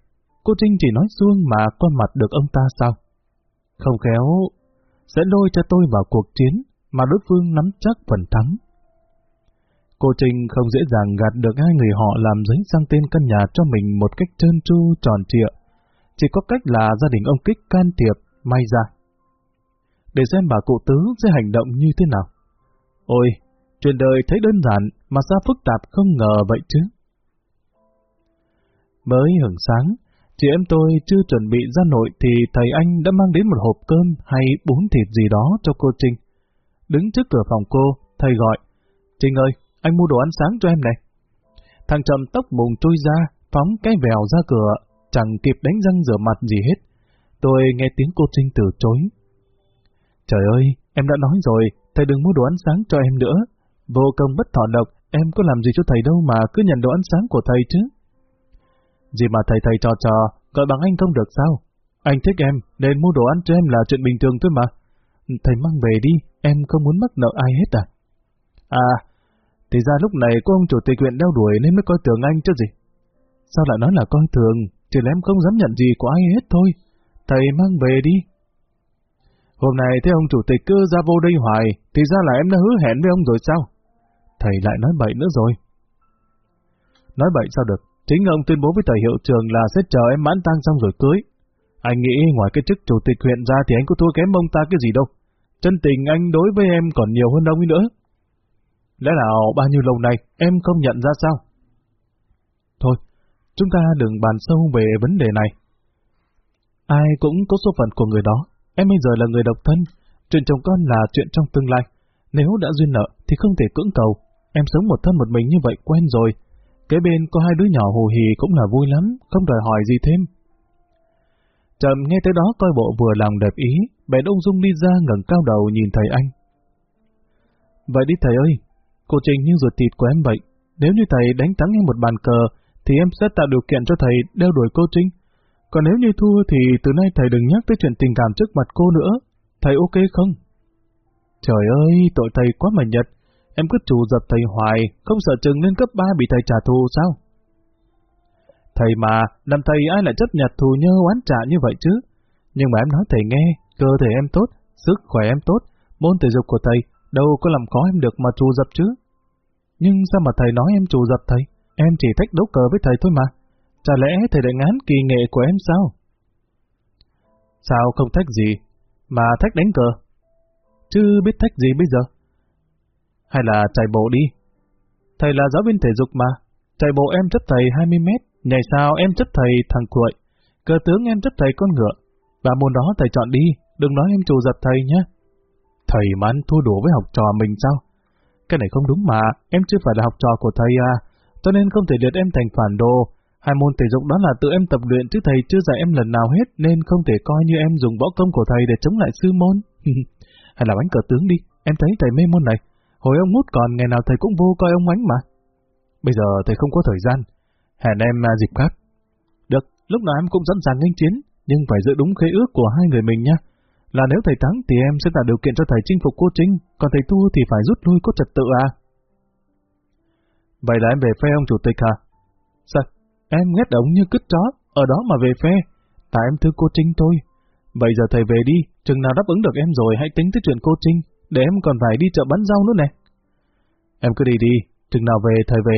Cô Trinh chỉ nói xuông mà qua mặt được ông ta sao? Không khéo, sẽ lôi cho tôi vào cuộc chiến mà đối phương nắm chắc phần thắng. Cô Trinh không dễ dàng gạt được hai người họ làm dính sang tên căn nhà cho mình một cách trơn tru tròn trịa. Chỉ có cách là gia đình ông Kích can thiệp, may ra. Để xem bà cụ tứ sẽ hành động như thế nào. Ôi, chuyện đời thấy đơn giản mà sao phức tạp không ngờ vậy chứ. Mới hưởng sáng, chị em tôi chưa chuẩn bị ra nội thì thầy anh đã mang đến một hộp cơm hay bún thịt gì đó cho cô Trinh. Đứng trước cửa phòng cô, thầy gọi. Trinh ơi, anh mua đồ ăn sáng cho em này. Thằng trầm tóc mùng trôi ra, phóng cái vèo ra cửa, chẳng kịp đánh răng rửa mặt gì hết. Tôi nghe tiếng cô Trinh từ chối. Trời ơi, em đã nói rồi, thầy đừng mua đồ ăn sáng cho em nữa. Vô công bất thọ độc, em có làm gì cho thầy đâu mà cứ nhận đồ ăn sáng của thầy chứ. Gì mà thầy thầy trò trò, gọi bằng anh không được sao? Anh thích em, nên mua đồ ăn cho em là chuyện bình thường thôi mà. Thầy mang về đi, em không muốn mắc nợ ai hết à? À, thì ra lúc này có ông chủ tịch huyện đeo đuổi nên mới coi thường anh chứ gì. Sao lại nói là coi thường, chỉ là em không dám nhận gì của ai hết thôi. Thầy mang về đi. Hôm nay thấy ông chủ tịch cứ ra vô đây hoài, thì ra là em đã hứa hẹn với ông rồi sao? Thầy lại nói bậy nữa rồi. Nói bậy sao được? Chính ông tuyên bố với tờ hiệu trường là sẽ chờ em mãn tang xong rồi cưới. Anh nghĩ ngoài cái chức chủ tịch huyện ra thì anh có thua kém ông ta cái gì đâu. Chân tình anh đối với em còn nhiều hơn ông ấy nữa. Lẽ nào bao nhiêu lâu này em không nhận ra sao? Thôi, chúng ta đừng bàn sâu về vấn đề này. Ai cũng có số phận của người đó. Em bây giờ là người độc thân. Chuyện chồng con là chuyện trong tương lai. Nếu đã duyên nợ thì không thể cưỡng cầu. Em sống một thân một mình như vậy quen rồi. Kế bên có hai đứa nhỏ hồ hì cũng là vui lắm, không đòi hỏi gì thêm. Trầm nghe tới đó coi bộ vừa lòng đẹp ý, bèn ung dung đi ra ngẩng cao đầu nhìn thầy anh. Vậy đi thầy ơi, cô Trình như ruột thịt của em vậy. Nếu như thầy đánh thắng em một bàn cờ, thì em sẽ tạo điều kiện cho thầy đeo đuổi cô Trinh. Còn nếu như thua thì từ nay thầy đừng nhắc tới chuyện tình cảm trước mặt cô nữa. Thầy ok không? Trời ơi, tội thầy quá mà nhật. Em cứ chủ dập thầy hoài, không sợ chừng lên cấp 3 bị thầy trả thù sao? Thầy mà, làm thầy ai lại chấp nhận thù nhơ oán trả như vậy chứ? Nhưng mà em nói thầy nghe, cơ thể em tốt, sức khỏe em tốt, môn thể dục của thầy đâu có làm khó em được mà trù dập chứ. Nhưng sao mà thầy nói em trù dập thầy? Em chỉ thích đấu cờ với thầy thôi mà. Chả lẽ thầy lại ngán kỳ nghệ của em sao? Sao không thách gì, mà thách đánh cờ? Chứ biết thách gì bây giờ? Hay là chạy bộ đi. Thầy là giáo viên thể dục mà, chạy bộ em chấp thầy 20 mét, nhảy sao em chấp thầy thằng cuội, cờ tướng em chấp thầy con ngựa, và môn đó thầy chọn đi, đừng nói em trù giật thầy nhé. Thầy mà ăn thua đủ với học trò mình sao? Cái này không đúng mà, em chưa phải là học trò của thầy à, cho nên không thể liệt em thành phản đồ. Hai môn thể dục đó là tự em tập luyện chứ thầy chưa dạy em lần nào hết nên không thể coi như em dùng võ công của thầy để chống lại sư môn. Hay là bánh cờ tướng đi, em thấy thầy mê môn này. Hồi ông hút còn ngày nào thầy cũng vô coi ông ánh mà. Bây giờ thầy không có thời gian. Hẹn em à, dịp khác. Được, lúc nào em cũng sẵn sàng nghênh chiến, nhưng phải giữ đúng khế ước của hai người mình nha. Là nếu thầy thắng thì em sẽ tạo điều kiện cho thầy chinh phục cô Trinh, còn thầy thua thì phải rút lui có trật tự à. Vậy là em về phe ông chủ tịch hả? Sao? Em ghét ông như cứt chó, ở đó mà về phe. Tại em thương cô Trinh thôi. Vậy giờ thầy về đi, chừng nào đáp ứng được em rồi hãy tính tới chuyện cô Trinh, để em còn phải đi chợ bán rau nữa nè. Em cứ đi đi, chừng nào về thầy về.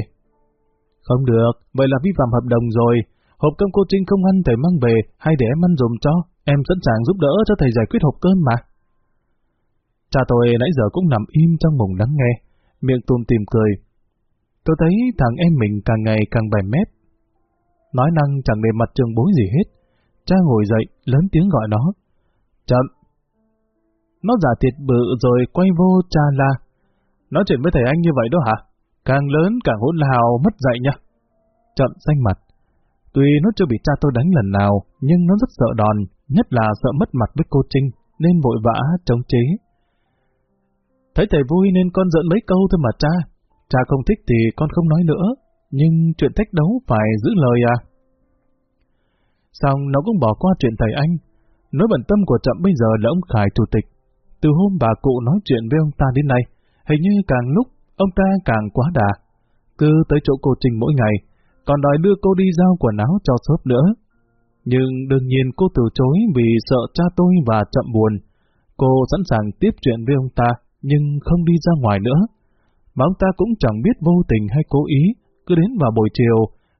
Không được, vậy là vi phạm hợp đồng rồi. Hộp cơm cô Trinh không ăn thầy mang về, hay để em ăn dùm cho, em sẵn sàng giúp đỡ cho thầy giải quyết hộp cơm mà. Cha tôi nãy giờ cũng nằm im trong mùng lắng nghe, miệng tùm tìm cười. Tôi thấy thằng em mình càng ngày càng bè mép. Nói năng chẳng để mặt trường bối gì hết. Cha ngồi dậy, lớn tiếng gọi nó. Chậm! Nó giả thiệt bự rồi quay vô cha la. Nói chuyện với thầy anh như vậy đó hả? Càng lớn càng hỗn hào mất dạy nha. Trận xanh mặt. Tuy nó chưa bị cha tôi đánh lần nào, nhưng nó rất sợ đòn, nhất là sợ mất mặt với cô Trinh, nên vội vã chống chế. Thấy thầy vui nên con giận mấy câu thôi mà cha. Cha không thích thì con không nói nữa, nhưng chuyện thách đấu phải giữ lời à. Xong nó cũng bỏ qua chuyện thầy anh. Nỗi bận tâm của chậm bây giờ là ông Khải chủ tịch. Từ hôm bà cụ nói chuyện với ông ta đến nay, hình như càng lúc ông ta càng quá đà. Cứ tới chỗ cô Trình mỗi ngày, còn đòi đưa cô đi giao quần áo cho shop nữa. Nhưng đương nhiên cô từ chối vì sợ cha tôi và chậm buồn. Cô sẵn sàng tiếp chuyện với ông ta, nhưng không đi ra ngoài nữa. Mà ông ta cũng chẳng biết vô tình hay cố ý, cứ đến vào buổi chiều,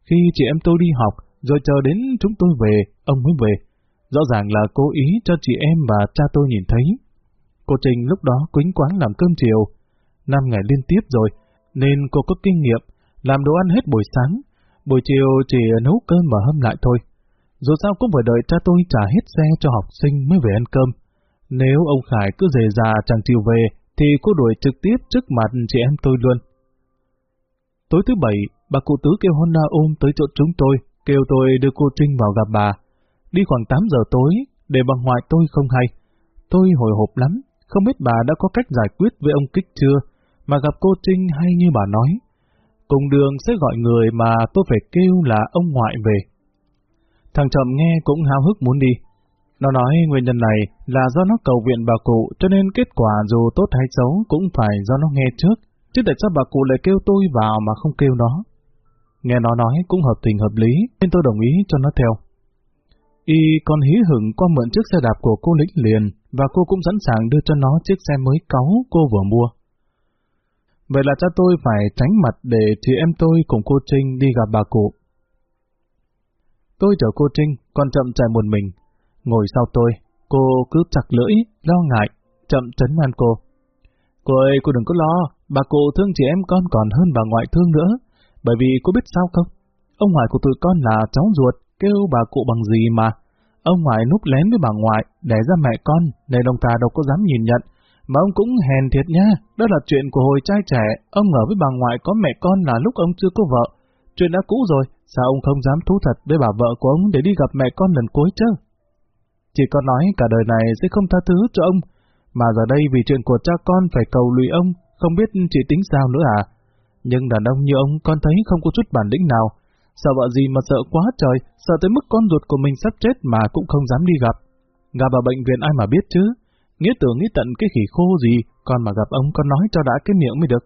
khi chị em tôi đi học, rồi chờ đến chúng tôi về, ông mới về. Rõ ràng là cố ý cho chị em và cha tôi nhìn thấy. Cô Trình lúc đó quính quáng làm cơm chiều. Năm ngày liên tiếp rồi, nên cô có kinh nghiệm, làm đồ ăn hết buổi sáng. Buổi chiều chỉ nấu cơm và hâm lại thôi. Dù sao cũng phải đợi cha tôi trả hết xe cho học sinh mới về ăn cơm. Nếu ông Khải cứ dề già chẳng chịu về, thì cô đuổi trực tiếp trước mặt chị em tôi luôn. Tối thứ bảy, bà cụ tứ kêu Honda ôm tới chỗ chúng tôi, kêu tôi đưa cô Trinh vào gặp bà. Đi khoảng 8 giờ tối, để bà ngoại tôi không hay. Tôi hồi hộp lắm, không biết bà đã có cách giải quyết với ông Kích chưa, mà gặp cô Trinh hay như bà nói. Cùng đường sẽ gọi người mà tôi phải kêu là ông ngoại về. Thằng Trầm nghe cũng háo hức muốn đi. Nó nói nguyên nhân này là do nó cầu viện bà cụ cho nên kết quả dù tốt hay xấu cũng phải do nó nghe trước, chứ tại sao bà cụ lại kêu tôi vào mà không kêu nó. Nghe nó nói cũng hợp tình hợp lý nên tôi đồng ý cho nó theo. Y còn hí hửng qua mượn chiếc xe đạp của cô lĩnh liền và cô cũng sẵn sàng đưa cho nó chiếc xe mới cáu cô vừa mua. Vậy là cha tôi phải tránh mặt để chị em tôi cùng cô Trinh đi gặp bà cụ. Tôi chở cô Trinh, còn chậm chạy một mình. Ngồi sau tôi, cô cứ chặt lưỡi, lo ngại, chậm trấn an cô. Cô ơi, cô đừng có lo, bà cụ thương chị em con còn hơn bà ngoại thương nữa. Bởi vì cô biết sao không? Ông ngoại của tụi con là cháu ruột, kêu bà cụ bằng gì mà. Ông ngoại núp lén với bà ngoại, để ra mẹ con, nên ông ta đâu có dám nhìn nhận. Mà ông cũng hèn thiệt nha, đó là chuyện của hồi trai trẻ, ông ở với bà ngoại có mẹ con là lúc ông chưa có vợ. Chuyện đã cũ rồi, sao ông không dám thú thật với bà vợ của ông để đi gặp mẹ con lần cuối chứ? Chỉ có nói cả đời này sẽ không tha thứ cho ông, mà giờ đây vì chuyện của cha con phải cầu lùi ông, không biết chị tính sao nữa à? Nhưng đàn ông như ông con thấy không có chút bản lĩnh nào, sợ vợ gì mà sợ quá trời, sợ tới mức con ruột của mình sắp chết mà cũng không dám đi gặp. Gặp ở bệnh viện ai mà biết chứ, nghĩa tưởng nghĩ tận cái khỉ khô gì, còn mà gặp ông con nói cho đã cái miệng mới được.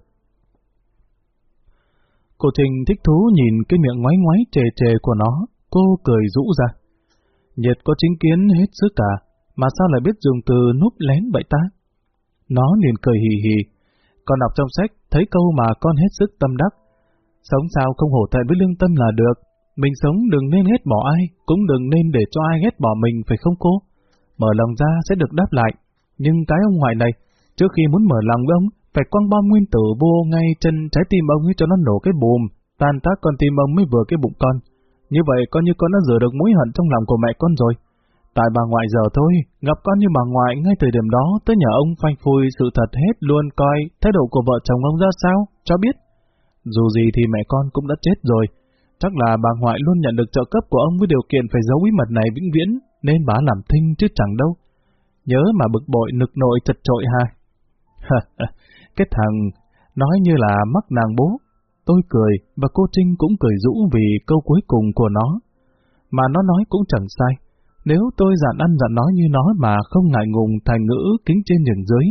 Cô Trình thích thú nhìn cái miệng ngoái ngoái trề trề của nó, cô cười rũ ra. nhật có chính kiến hết sức cả, mà sao lại biết dùng từ núp lén vậy ta? Nó liền cười hì hì. Con đọc trong sách, thấy câu mà con hết sức tâm đắc. Sống sao không hổ thẹn với lương tâm là được. Mình sống đừng nên ghét bỏ ai, cũng đừng nên để cho ai ghét bỏ mình phải không cô? Mở lòng ra sẽ được đáp lại. Nhưng cái ông ngoại này, trước khi muốn mở lòng với ông, phải quăng bom nguyên tử vô ngay chân trái tim ông ấy cho nó nổ cái bùm, tan tác con tim ông mới vừa cái bụng con. Như vậy coi như con đã rửa được mối hận trong lòng của mẹ con rồi. Tại bà ngoại giờ thôi, gặp con như bà ngoại ngay từ điểm đó tới nhà ông phanh phui sự thật hết luôn coi thái độ của vợ chồng ông ra sao, cho biết. Dù gì thì mẹ con cũng đã chết rồi, chắc là bà ngoại luôn nhận được trợ cấp của ông với điều kiện phải giấu bí mật này vĩnh viễn, nên bà làm thinh chứ chẳng đâu. Nhớ mà bực bội nực nội chật trội ha. cái thằng nói như là mắc nàng bố, Tôi cười, và cô Trinh cũng cười rũ vì câu cuối cùng của nó. Mà nó nói cũng chẳng sai. Nếu tôi dặn ăn dặn nói như nó mà không ngại ngùng thành ngữ kính trên nhường dưới,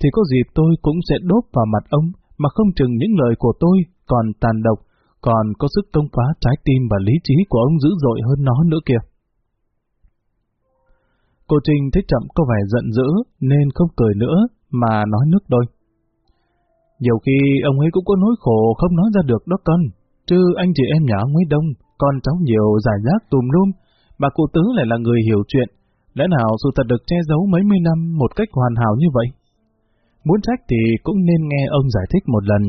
thì có dịp tôi cũng sẽ đốt vào mặt ông, mà không chừng những lời của tôi còn tàn độc, còn có sức công phá trái tim và lý trí của ông dữ dội hơn nó nữa kìa. Cô Trinh thấy Chậm có vẻ giận dữ nên không cười nữa mà nói nước đôi. Nhiều khi ông ấy cũng có nỗi khổ không nói ra được đó con, chứ anh chị em nhà ông ấy đông, con cháu nhiều giải rác tùm lum, bà cụ tứ lại là người hiểu chuyện, lẽ nào sự thật được che giấu mấy mươi năm một cách hoàn hảo như vậy? Muốn trách thì cũng nên nghe ông giải thích một lần,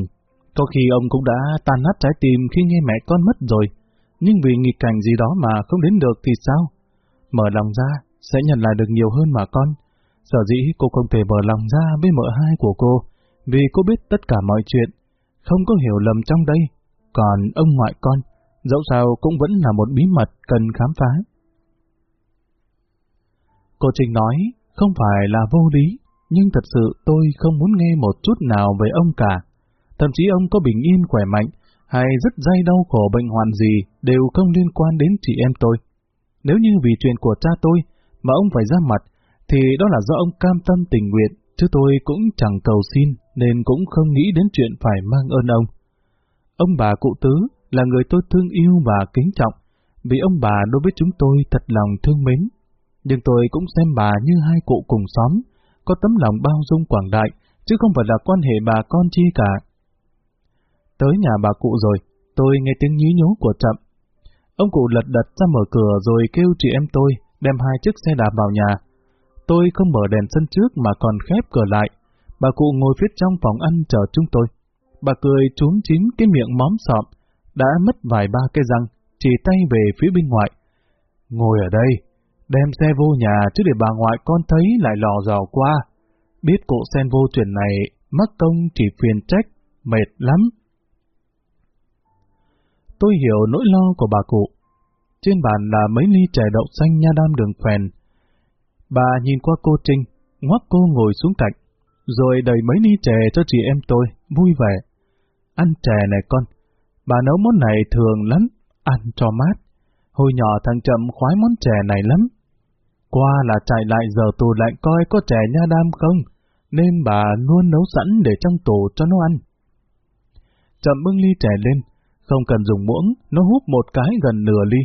có khi ông cũng đã tan nát trái tim khi nghe mẹ con mất rồi, nhưng vì nghịch cảnh gì đó mà không đến được thì sao? Mở lòng ra, sẽ nhận lại được nhiều hơn mà con. Sở dĩ cô không thể mở lòng ra với mợ hai của cô, vì cô biết tất cả mọi chuyện, không có hiểu lầm trong đây. Còn ông ngoại con, dẫu sao cũng vẫn là một bí mật cần khám phá. Cô trình nói, không phải là vô lý, nhưng thật sự tôi không muốn nghe một chút nào về ông cả. Thậm chí ông có bình yên khỏe mạnh, hay rất dai đau khổ bệnh hoạn gì đều không liên quan đến chị em tôi. Nếu như vì chuyện của cha tôi mà ông phải ra mặt, thì đó là do ông cam tâm tình nguyện, chứ tôi cũng chẳng cầu xin, nên cũng không nghĩ đến chuyện phải mang ơn ông. Ông bà cụ tứ là người tôi thương yêu và kính trọng, vì ông bà đối với chúng tôi thật lòng thương mến. Nhưng tôi cũng xem bà như hai cụ cùng xóm, có tấm lòng bao dung quảng đại, chứ không phải là quan hệ bà con chi cả. Tới nhà bà cụ rồi, tôi nghe tiếng nhí nhố của chậm. Ông cụ lật đật ra mở cửa rồi kêu chị em tôi đem hai chiếc xe đạp vào nhà. Tôi không mở đèn sân trước mà còn khép cửa lại. Bà cụ ngồi phía trong phòng ăn chờ chúng tôi. Bà cười trúng chín cái miệng móm sọm, đã mất vài ba cái răng, chỉ tay về phía bên ngoài. Ngồi ở đây, đem xe vô nhà chứ để bà ngoại con thấy lại lò dò qua. Biết cụ sen vô chuyện này, mắc công chỉ phiền trách, mệt lắm. Tôi hiểu nỗi lo của bà cụ. Trên bàn là mấy ly chè đậu xanh nha đam đường phèn. Bà nhìn qua cô Trinh, ngoắc cô ngồi xuống cạnh, rồi đầy mấy ly chè cho chị em tôi, vui vẻ. Ăn chè này con, bà nấu món này thường lắm, ăn cho mát. Hồi nhỏ thằng Chậm khoái món chè này lắm. Qua là chạy lại giờ tù lạnh coi có chè nha đam không, nên bà luôn nấu sẵn để trong tù cho nó ăn. Chậm bưng ly chè lên, không cần dùng muỗng, nó húp một cái gần nửa ly.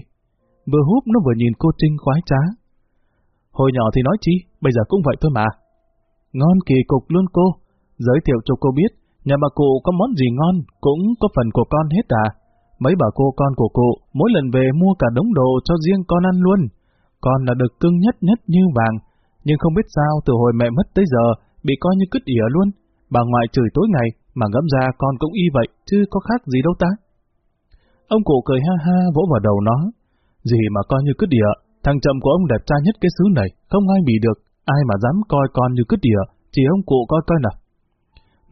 Vừa húp nó vừa nhìn cô Trinh khoái trá. Hồi nhỏ thì nói chi, bây giờ cũng vậy thôi mà. Ngon kỳ cục luôn cô. Giới thiệu cho cô biết, nhà bà cụ có món gì ngon, cũng có phần của con hết à. Mấy bà cô con của cụ, mỗi lần về mua cả đống đồ cho riêng con ăn luôn. Con là được cưng nhất nhất như vàng, nhưng không biết sao từ hồi mẹ mất tới giờ, bị coi như cứt ỉa luôn. Bà ngoại chửi tối ngày, mà ngẫm ra con cũng y vậy, chứ có khác gì đâu ta. Ông cụ cười ha ha vỗ vào đầu nó. Gì mà coi như cứt địa, thằng chậm của ông đẹp trai nhất cái xứ này, không ai bị được, ai mà dám coi con như cứt địa, chỉ ông cụ coi coi nào.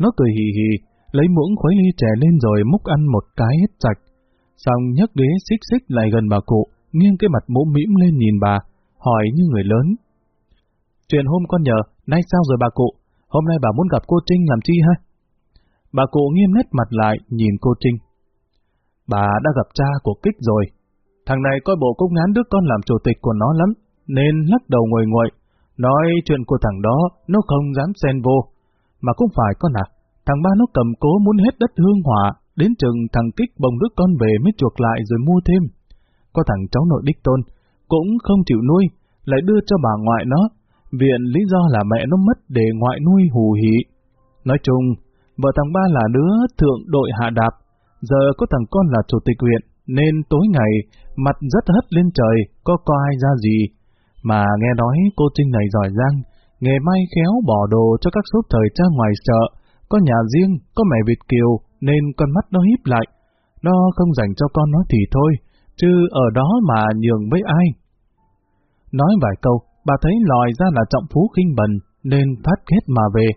Nó cười hì hì, lấy muỗng khuấy ly chè lên rồi múc ăn một cái hết sạch. Xong nhấc đế xích xích lại gần bà cụ, nghiêng cái mặt mũ mĩm lên nhìn bà, hỏi như người lớn. Chuyện hôm con nhờ, nay sao rồi bà cụ? Hôm nay bà muốn gặp cô Trinh làm chi ha? Bà cụ nghiêm nét mặt lại, nhìn cô Trinh. Bà đã gặp cha của Kích rồi. Thằng này coi bộ cũng ngán đứa con làm chủ tịch của nó lắm, nên lắc đầu ngồi nguội, nói chuyện của thằng đó nó không dám xen vô. Mà cũng phải con à, thằng ba nó cầm cố muốn hết đất hương hỏa, đến chừng thằng Kích bồng đứa con về mới chuộc lại rồi mua thêm. Có thằng cháu nội đích tôn, cũng không chịu nuôi, lại đưa cho bà ngoại nó, viện lý do là mẹ nó mất để ngoại nuôi hù hỉ. Nói chung, vợ thằng ba là đứa thượng đội hạ đạp, Giờ có thằng con là chủ tịch huyện, nên tối ngày mặt rất hất lên trời, có coi ra gì. Mà nghe nói cô Trinh này giỏi giang, nghề may khéo bỏ đồ cho các số thời cha ngoài chợ, có nhà riêng, có mẹ Việt Kiều, nên con mắt nó híp lại. Nó không dành cho con nó thì thôi, chứ ở đó mà nhường với ai. Nói vài câu, bà thấy lòi ra là trọng phú kinh bần, nên phát kết mà về.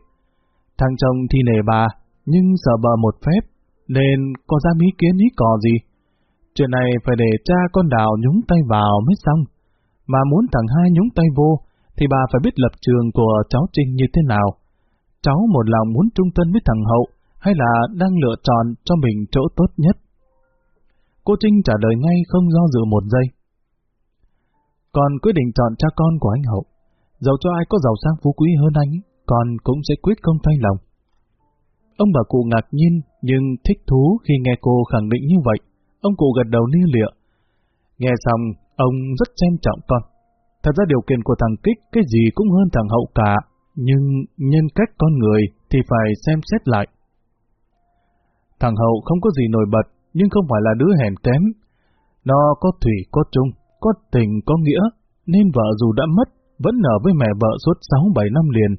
Thằng chồng thì nề bà, nhưng sợ bờ một phép, nên có ra ý kiến ý cò gì. Chuyện này phải để cha con đào nhúng tay vào mới xong. Mà muốn thằng hai nhúng tay vô, thì bà phải biết lập trường của cháu Trinh như thế nào. Cháu một lòng muốn trung thân với thằng Hậu, hay là đang lựa chọn cho mình chỗ tốt nhất? Cô Trinh trả lời ngay không do dự một giây. Còn quyết định chọn cha con của anh Hậu. giàu cho ai có giàu sang phú quý hơn anh, con cũng sẽ quyết không thay lòng. Ông bà cụ ngạc nhiên nhưng thích thú khi nghe cô khẳng định như vậy. Ông cụ gật đầu lia lịa. Nghe xong, ông rất xem trọng con. Thật ra điều kiện của thằng Kích cái gì cũng hơn thằng Hậu cả, nhưng nhân cách con người thì phải xem xét lại. Thằng Hậu không có gì nổi bật, nhưng không phải là đứa hèn kém. Nó có thủy, có trung, có tình, có nghĩa, nên vợ dù đã mất, vẫn ở với mẹ vợ suốt 6-7 năm liền,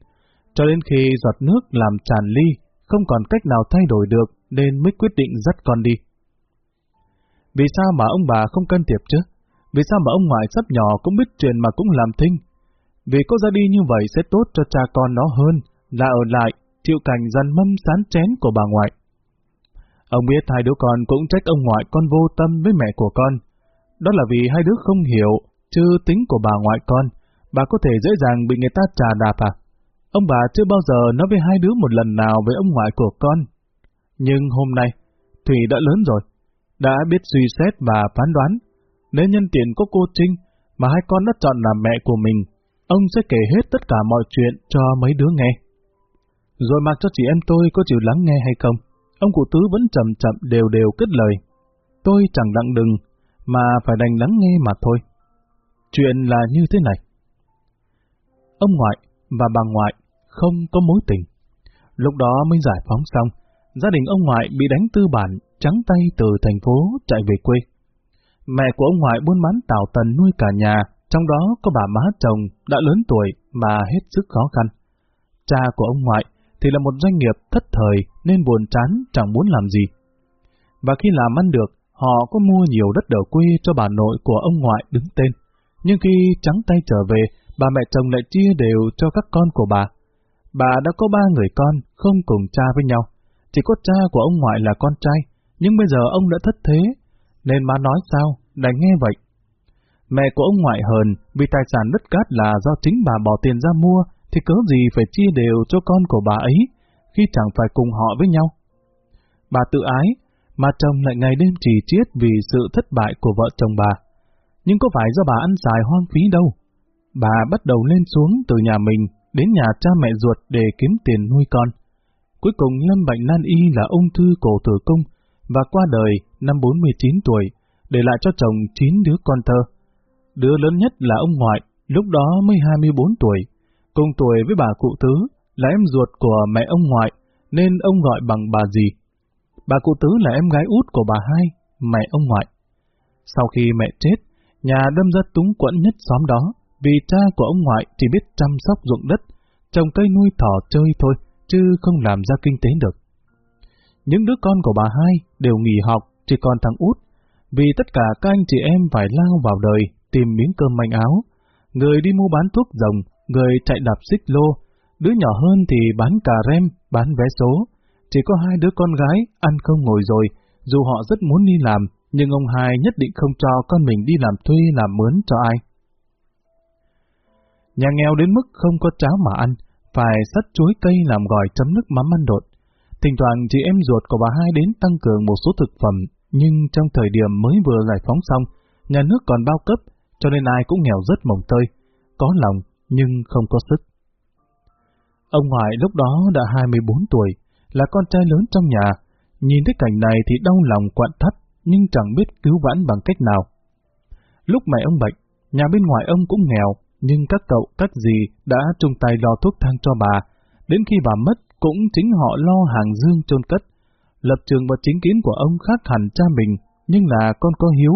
cho đến khi giọt nước làm tràn ly, không còn cách nào thay đổi được, nên mới quyết định dắt con đi. Vì sao mà ông bà không can thiệp chứ? Vì sao mà ông ngoại sắp nhỏ cũng biết chuyện mà cũng làm thinh? Vì có ra đi như vậy sẽ tốt cho cha con nó hơn, là ở lại, chịu cảnh gian mâm sán chén của bà ngoại. Ông biết hai đứa con cũng trách ông ngoại con vô tâm với mẹ của con. Đó là vì hai đứa không hiểu, chứ tính của bà ngoại con, bà có thể dễ dàng bị người ta trà đạp à? Ông bà chưa bao giờ nói với hai đứa một lần nào về ông ngoại của con. Nhưng hôm nay, Thủy đã lớn rồi, đã biết suy xét và phán đoán. Nếu nhân tiện có cô Trinh mà hai con đã chọn làm mẹ của mình, ông sẽ kể hết tất cả mọi chuyện cho mấy đứa nghe. Rồi mặc cho chị em tôi có chịu lắng nghe hay không, ông cụ tứ vẫn chậm chậm đều đều kết lời. Tôi chẳng đặng đừng, mà phải đành lắng nghe mà thôi. Chuyện là như thế này. Ông ngoại và bà ngoại không có mối tình. Lúc đó mới giải phóng xong, gia đình ông ngoại bị đánh tư bản, trắng tay từ thành phố chạy về quê. Mẹ của ông ngoại buôn bán tảo tần nuôi cả nhà, trong đó có bà má chồng đã lớn tuổi mà hết sức khó khăn. Cha của ông ngoại thì là một doanh nghiệp thất thời nên buồn chán chẳng muốn làm gì. Và khi làm ăn được, họ có mua nhiều đất ở quê cho bà nội của ông ngoại đứng tên. Nhưng khi trắng tay trở về, bà mẹ chồng lại chia đều cho các con của bà. Bà đã có ba người con, không cùng cha với nhau. Chỉ có cha của ông ngoại là con trai, nhưng bây giờ ông đã thất thế, nên má nói sao, đành nghe vậy. Mẹ của ông ngoại hờn vì tài sản đất cát là do chính bà bỏ tiền ra mua, thì cớ gì phải chia đều cho con của bà ấy, khi chẳng phải cùng họ với nhau. Bà tự ái, mà chồng lại ngày đêm trì chiết vì sự thất bại của vợ chồng bà. Nhưng có phải do bà ăn xài hoang phí đâu. Bà bắt đầu lên xuống từ nhà mình đến nhà cha mẹ ruột để kiếm tiền nuôi con. Cuối cùng lâm bệnh nan y là ung thư cổ tử cung và qua đời năm 49 tuổi, để lại cho chồng 9 đứa con thơ. Đứa lớn nhất là ông ngoại, lúc đó mới 24 tuổi, cùng tuổi với bà cụ tứ, là em ruột của mẹ ông ngoại, nên ông gọi bằng bà dì. Bà cụ tứ là em gái út của bà hai, mẹ ông ngoại. Sau khi mẹ chết, nhà đâm ra túng quẫn nhất xóm đó, vì cha của ông ngoại chỉ biết chăm sóc ruộng đất, trồng cây nuôi thỏ chơi thôi, chứ không làm ra kinh tế được. Những đứa con của bà hai đều nghỉ học, chỉ còn thằng út, vì tất cả các anh chị em phải lao vào đời, tìm miếng cơm manh áo. Người đi mua bán thuốc rồng, người chạy đạp xích lô, đứa nhỏ hơn thì bán cà rem, bán vé số. Chỉ có hai đứa con gái ăn không ngồi rồi, dù họ rất muốn đi làm, nhưng ông hai nhất định không cho con mình đi làm thuê làm mướn cho ai. Nhà nghèo đến mức không có cháo mà ăn, phải sắt chuối cây làm gỏi chấm nước mắm ăn đột. Thỉnh thoảng chị em ruột của bà hai đến tăng cường một số thực phẩm, nhưng trong thời điểm mới vừa giải phóng xong, nhà nước còn bao cấp, cho nên ai cũng nghèo rất mồng tơi, có lòng nhưng không có sức. Ông ngoại lúc đó đã 24 tuổi, là con trai lớn trong nhà, nhìn thấy cảnh này thì đau lòng quặn thắt, nhưng chẳng biết cứu vãn bằng cách nào. Lúc mẹ ông bệnh, nhà bên ngoài ông cũng nghèo, nhưng các cậu, các dì đã chung tay lo thuốc thang cho bà, đến khi bà mất cũng chính họ lo hàng dương chôn cất. Lập trường và chính kiến của ông khác hẳn cha mình, nhưng là con có hiếu,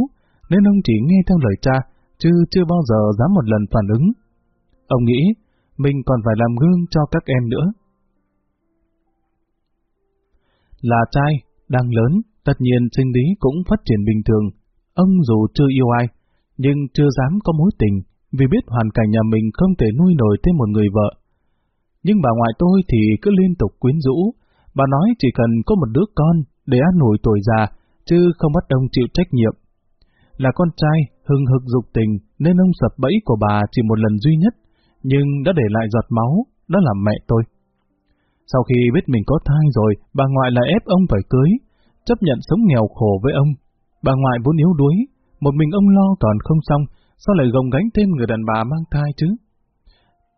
nên ông chỉ nghe theo lời cha, chứ chưa bao giờ dám một lần phản ứng. Ông nghĩ, mình còn phải làm gương cho các em nữa. Là trai, đang lớn, tất nhiên sinh lý cũng phát triển bình thường. Ông dù chưa yêu ai, nhưng chưa dám có mối tình, vì biết hoàn cảnh nhà mình không thể nuôi nổi thêm một người vợ. Nhưng bà ngoại tôi thì cứ liên tục quyến rũ, bà nói chỉ cần có một đứa con để ăn nổi tuổi già, chứ không bắt ông chịu trách nhiệm. Là con trai, hừng hực dục tình, nên ông sập bẫy của bà chỉ một lần duy nhất, nhưng đã để lại giọt máu, đó là mẹ tôi. Sau khi biết mình có thai rồi, bà ngoại lại ép ông phải cưới, chấp nhận sống nghèo khổ với ông. Bà ngoại vốn yếu đuối, một mình ông lo còn không xong, sao lại gồng gánh thêm người đàn bà mang thai chứ?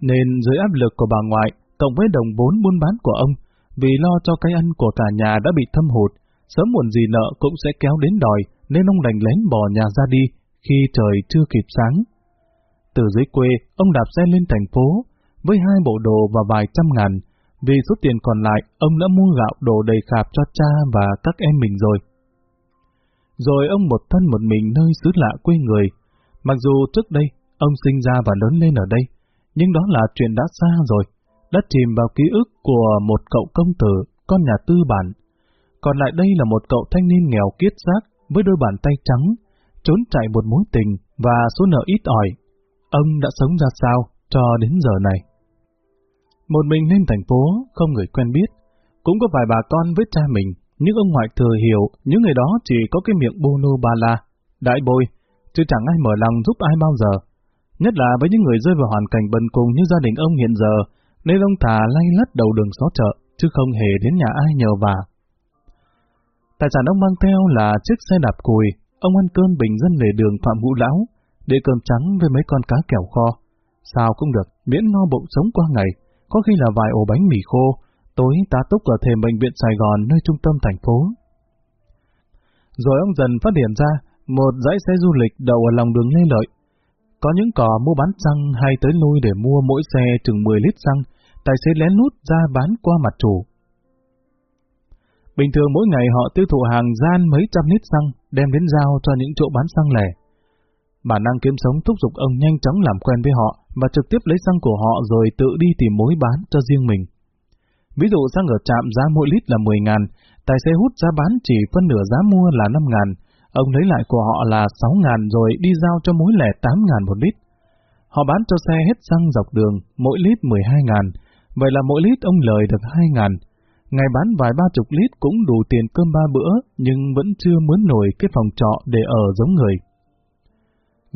Nên dưới áp lực của bà ngoại, cộng với đồng vốn buôn bán của ông, vì lo cho cái ăn của cả nhà đã bị thâm hụt, sớm muộn gì nợ cũng sẽ kéo đến đòi, nên ông đành lén bỏ nhà ra đi khi trời chưa kịp sáng từ dưới quê, ông đạp xe lên thành phố, với hai bộ đồ và vài trăm ngàn. Vì số tiền còn lại, ông đã mua gạo đồ đầy khạp cho cha và các em mình rồi. Rồi ông một thân một mình nơi xứ lạ quê người. Mặc dù trước đây, ông sinh ra và lớn lên ở đây, nhưng đó là chuyện đã xa rồi, đã chìm vào ký ức của một cậu công tử, con nhà tư bản. Còn lại đây là một cậu thanh niên nghèo kiết xác với đôi bàn tay trắng, trốn chạy một mối tình và số nợ ít ỏi. Ông đã sống ra sao cho đến giờ này? Một mình lên thành phố, không người quen biết, cũng có vài bà con với cha mình, nhưng ông ngoại thừa hiểu những người đó chỉ có cái miệng bô lô ba la, đại bôi, chứ chẳng ai mở lòng giúp ai bao giờ. Nhất là với những người rơi vào hoàn cảnh bần cùng như gia đình ông hiện giờ, nên ông thà lay lắt đầu đường xó chợ, chứ không hề đến nhà ai nhờ vả. Tài sản ông mang theo là chiếc xe đạp cùi, ông ăn cơm bình dân lề đường Phạm hữu Lão, để cơm trắng với mấy con cá kèo kho. Sao cũng được, miễn no bụng sống qua ngày, có khi là vài ổ bánh mì khô, tối tá túc ở thềm bệnh viện Sài Gòn nơi trung tâm thành phố. Rồi ông dần phát hiện ra một dãy xe du lịch đậu ở lòng đường Lê Lợi. Có những cò mua bán xăng hay tới lui để mua mỗi xe chừng 10 lít xăng, tài xế lén lút ra bán qua mặt chủ. Bình thường mỗi ngày họ tiêu thụ hàng gian mấy trăm lít xăng, đem đến giao cho những chỗ bán xăng lẻ. Bản năng kiếm sống thúc giục ông nhanh chóng làm quen với họ và trực tiếp lấy xăng của họ rồi tự đi tìm mối bán cho riêng mình. Ví dụ xăng ở trạm giá mỗi lít là 10 ngàn, tài xế hút giá bán chỉ phân nửa giá mua là 5 ngàn, ông lấy lại của họ là 6 ngàn rồi đi giao cho mối lẻ 8 ngàn một lít. Họ bán cho xe hết xăng dọc đường, mỗi lít 12 ngàn, vậy là mỗi lít ông lời được 2 ngàn. Ngày bán vài ba chục lít cũng đủ tiền cơm ba bữa, nhưng vẫn chưa mướn nổi cái phòng trọ để ở giống người.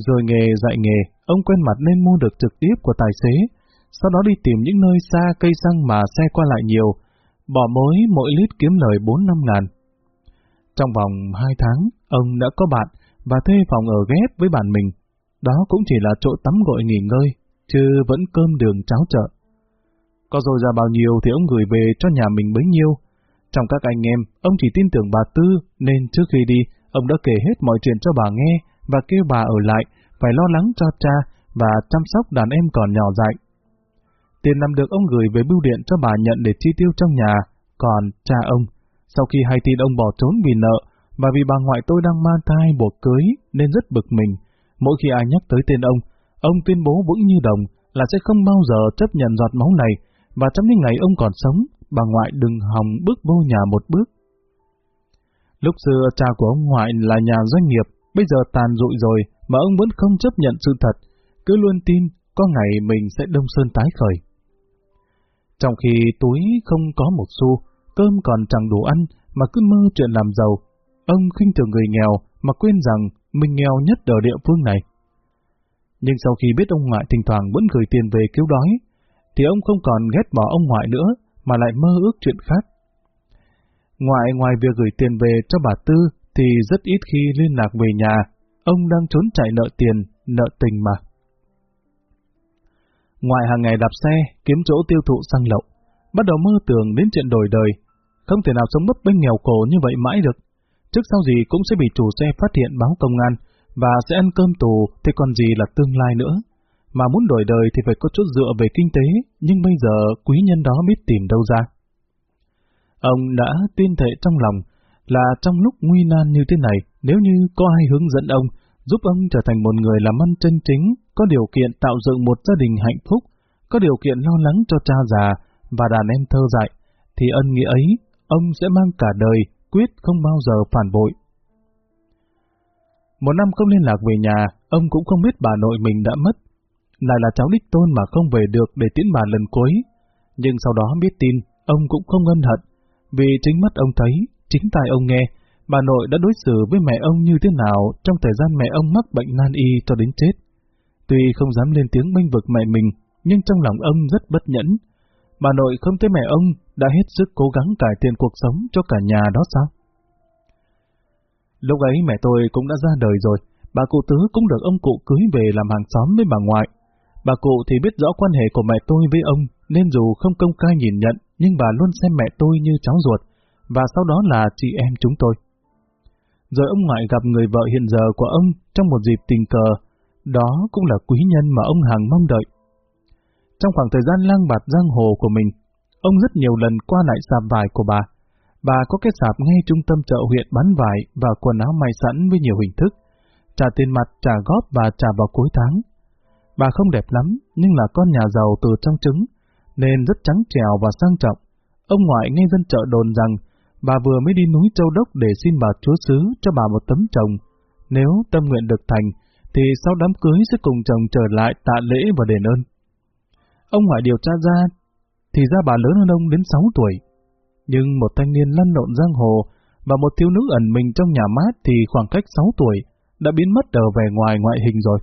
Rồi nghề dạy nghề, ông quen mặt nên mua được trực tiếp của tài xế, sau đó đi tìm những nơi xa cây xăng mà xe qua lại nhiều, bỏ mối mỗi lít kiếm lời 4-5 ngàn. Trong vòng 2 tháng, ông đã có bạn và thuê phòng ở ghép với bạn mình. Đó cũng chỉ là chỗ tắm gội nghỉ ngơi, chứ vẫn cơm đường cháo chợ. Có rồi ra bao nhiêu thì ông gửi về cho nhà mình bấy nhiêu. Trong các anh em, ông chỉ tin tưởng bà Tư, nên trước khi đi, ông đã kể hết mọi chuyện cho bà nghe và kêu bà ở lại, phải lo lắng cho cha và chăm sóc đàn em còn nhỏ dại. Tiền làm được ông gửi về bưu điện cho bà nhận để chi tiêu trong nhà, còn cha ông, sau khi hay tin ông bỏ trốn vì nợ, và vì bà ngoại tôi đang mang thai buộc cưới nên rất bực mình. Mỗi khi ai nhắc tới tên ông, ông tuyên bố vững như đồng là sẽ không bao giờ chấp nhận giọt máu này, và trong những ngày ông còn sống, bà ngoại đừng hòng bước vô nhà một bước. Lúc xưa cha của ông ngoại là nhà doanh nghiệp, bây giờ tàn rụi rồi mà ông vẫn không chấp nhận sự thật, cứ luôn tin có ngày mình sẽ đông sơn tái khởi. Trong khi túi không có một xu, cơm còn chẳng đủ ăn mà cứ mơ chuyện làm giàu, ông khinh thường người nghèo mà quên rằng mình nghèo nhất ở địa phương này. Nhưng sau khi biết ông ngoại thỉnh thoảng vẫn gửi tiền về cứu đói, thì ông không còn ghét bỏ ông ngoại nữa mà lại mơ ước chuyện khác. Ngoại ngoài việc gửi tiền về cho bà Tư thì rất ít khi liên lạc về nhà, ông đang trốn chạy nợ tiền, nợ tình mà. Ngoài hàng ngày đạp xe, kiếm chỗ tiêu thụ xăng lậu, bắt đầu mơ tưởng đến chuyện đổi đời. Không thể nào sống bấp bênh nghèo cổ như vậy mãi được. Trước sau gì cũng sẽ bị chủ xe phát hiện báo công an, và sẽ ăn cơm tù thì còn gì là tương lai nữa. Mà muốn đổi đời thì phải có chút dựa về kinh tế, nhưng bây giờ quý nhân đó biết tìm đâu ra. Ông đã tuyên thệ trong lòng là trong lúc nguy nan như thế này, nếu như có ai hướng dẫn ông, giúp ông trở thành một người làm ăn chân chính, có điều kiện tạo dựng một gia đình hạnh phúc, có điều kiện lo lắng cho cha già và đàn em thơ dạy, thì ân nghĩa ấy, ông sẽ mang cả đời, quyết không bao giờ phản bội. Một năm không liên lạc về nhà, ông cũng không biết bà nội mình đã mất. Lại là cháu đích tôn mà không về được để tiễn bà lần cuối. Nhưng sau đó biết tin, ông cũng không ân hận, vì chính mắt ông thấy, chính tài ông nghe, bà nội đã đối xử với mẹ ông như thế nào trong thời gian mẹ ông mắc bệnh nan y cho đến chết. Tuy không dám lên tiếng bênh vực mẹ mình, nhưng trong lòng ông rất bất nhẫn. Bà nội không thấy mẹ ông đã hết sức cố gắng cải thiện cuộc sống cho cả nhà đó sao? Lúc ấy mẹ tôi cũng đã ra đời rồi, bà cụ tứ cũng được ông cụ cưới về làm hàng xóm với bà ngoại. Bà cụ thì biết rõ quan hệ của mẹ tôi với ông, nên dù không công khai nhìn nhận, nhưng bà luôn xem mẹ tôi như cháu ruột, và sau đó là chị em chúng tôi. Rồi ông ngoại gặp người vợ hiện giờ của ông trong một dịp tình cờ, đó cũng là quý nhân mà ông Hằng mong đợi. Trong khoảng thời gian lang bạt giang hồ của mình, ông rất nhiều lần qua lại sạp vải của bà. Bà có cái sạp ngay trung tâm chợ huyện bán vải và quần áo may sẵn với nhiều hình thức, trả tiền mặt, trả góp và trả vào cuối tháng. Bà không đẹp lắm, nhưng là con nhà giàu từ trong trứng, nên rất trắng trèo và sang trọng. Ông ngoại nghe dân chợ đồn rằng bà vừa mới đi núi Châu Đốc để xin bà chúa xứ cho bà một tấm chồng. Nếu tâm nguyện được thành, thì sau đám cưới sẽ cùng chồng trở lại tạ lễ và đền ơn. Ông ngoại điều tra ra, thì ra bà lớn hơn ông đến 6 tuổi. Nhưng một thanh niên lăn lộn giang hồ và một thiếu nữ ẩn mình trong nhà mát thì khoảng cách 6 tuổi đã biến mất ở vẻ ngoài ngoại hình rồi.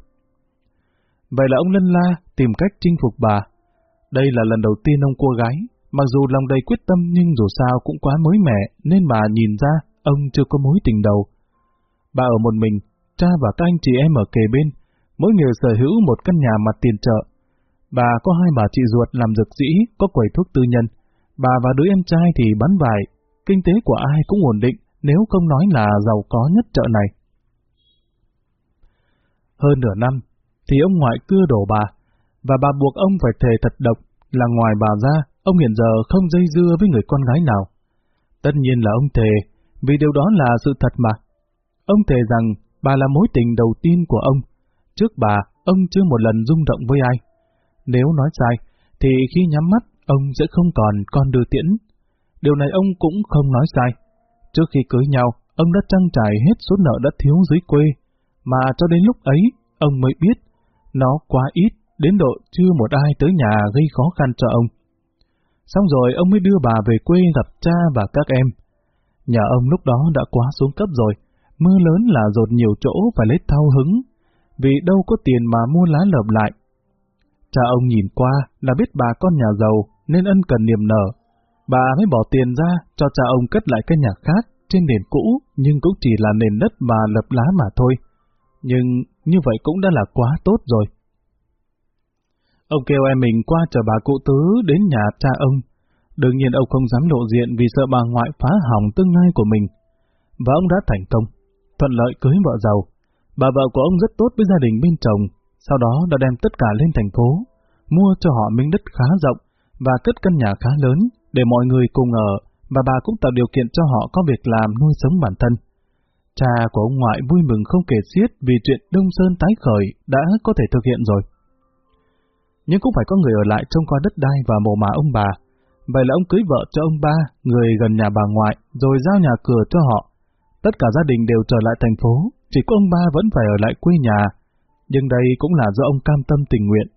Vậy là ông Lân La tìm cách chinh phục bà. Đây là lần đầu tiên ông cua gái, mặc dù lòng đầy quyết tâm nhưng dù sao cũng quá mới mẻ nên bà nhìn ra ông chưa có mối tình đầu. Bà ở một mình, cha và các anh chị em ở kề bên, mỗi người sở hữu một căn nhà mặt tiền chợ. Bà có hai bà chị ruột làm dược sĩ, có quầy thuốc tư nhân. Bà và đứa em trai thì bán vải, kinh tế của ai cũng ổn định, nếu không nói là giàu có nhất chợ này. Hơn nửa năm, thì ông ngoại cưa đổ bà, và bà buộc ông phải thề thật độc là ngoài bà ra, ông hiện giờ không dây dưa với người con gái nào. Tất nhiên là ông thề, vì điều đó là sự thật mà. Ông thề rằng bà là mối tình đầu tiên của ông. Trước bà, ông chưa một lần rung động với ai. Nếu nói sai, thì khi nhắm mắt, ông sẽ không còn con đưa tiễn. Điều này ông cũng không nói sai. Trước khi cưới nhau, ông đã trang trải hết số nợ đã thiếu dưới quê, mà cho đến lúc ấy, ông mới biết, nó quá ít, đến độ chưa một ai tới nhà gây khó khăn cho ông. Xong rồi ông mới đưa bà về quê gặp cha và các em. Nhà ông lúc đó đã quá xuống cấp rồi, mưa lớn là rột nhiều chỗ và lấy thao hứng, vì đâu có tiền mà mua lá lợp lại. Cha ông nhìn qua là biết bà con nhà giàu nên ân cần niềm nở. Bà mới bỏ tiền ra cho cha ông cất lại cái nhà khác trên nền cũ nhưng cũng chỉ là nền đất mà lập lá mà thôi. Nhưng như vậy cũng đã là quá tốt rồi. Ông kêu em mình qua chờ bà cụ tứ đến nhà cha ông. Đương nhiên ông không dám lộ diện vì sợ bà ngoại phá hỏng tương lai của mình. Và ông đã thành công, thuận lợi cưới vợ giàu. Bà vợ của ông rất tốt với gia đình bên chồng, sau đó đã đem tất cả lên thành phố, mua cho họ miếng đất khá rộng và cất căn nhà khá lớn để mọi người cùng ở và bà cũng tạo điều kiện cho họ có việc làm nuôi sống bản thân. Cha của ông ngoại vui mừng không kể xiết vì chuyện Đông Sơn tái khởi đã có thể thực hiện rồi. Nhưng cũng phải có người ở lại trông coi đất đai và mồ mả ông bà. Vậy là ông cưới vợ cho ông ba, người gần nhà bà ngoại, rồi giao nhà cửa cho họ. Tất cả gia đình đều trở lại thành phố, chỉ có ông ba vẫn phải ở lại quê nhà. Nhưng đây cũng là do ông cam tâm tình nguyện.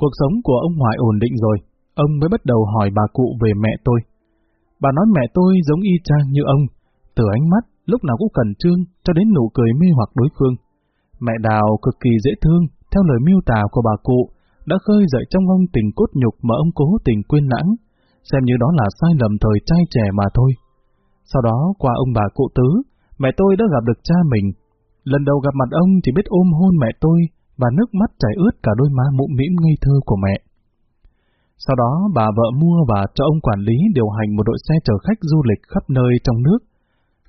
Cuộc sống của ông ngoại ổn định rồi, ông mới bắt đầu hỏi bà cụ về mẹ tôi. Bà nói mẹ tôi giống y chang như ông, từ ánh mắt, lúc nào cũng cần trương, cho đến nụ cười mê hoặc đối phương. Mẹ Đào cực kỳ dễ thương, theo lời miêu tả của bà cụ, đã khơi dậy trong ông tình cốt nhục mà ông cố tình quên lãng, xem như đó là sai lầm thời trai trẻ mà thôi. Sau đó, qua ông bà cụ tứ, mẹ tôi đã gặp được cha mình. Lần đầu gặp mặt ông chỉ biết ôm hôn mẹ tôi và nước mắt chảy ướt cả đôi má mụn mĩm ngây thơ của mẹ. Sau đó, bà vợ mua và cho ông quản lý điều hành một đội xe chở khách du lịch khắp nơi trong nước,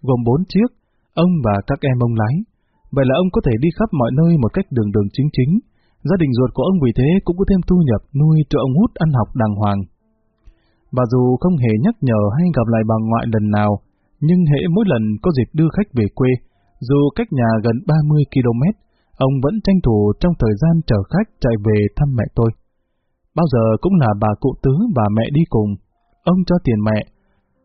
gồm bốn chiếc, ông và các em ông lái. Vậy là ông có thể đi khắp mọi nơi một cách đường đường chính chính, Gia đình ruột của ông vì thế cũng có thêm thu nhập nuôi cho ông hút ăn học đàng hoàng. Và dù không hề nhắc nhở hay gặp lại bà ngoại lần nào, nhưng hễ mỗi lần có dịp đưa khách về quê, dù cách nhà gần 30 km, ông vẫn tranh thủ trong thời gian chở khách chạy về thăm mẹ tôi. Bao giờ cũng là bà cụ tứ và mẹ đi cùng. Ông cho tiền mẹ,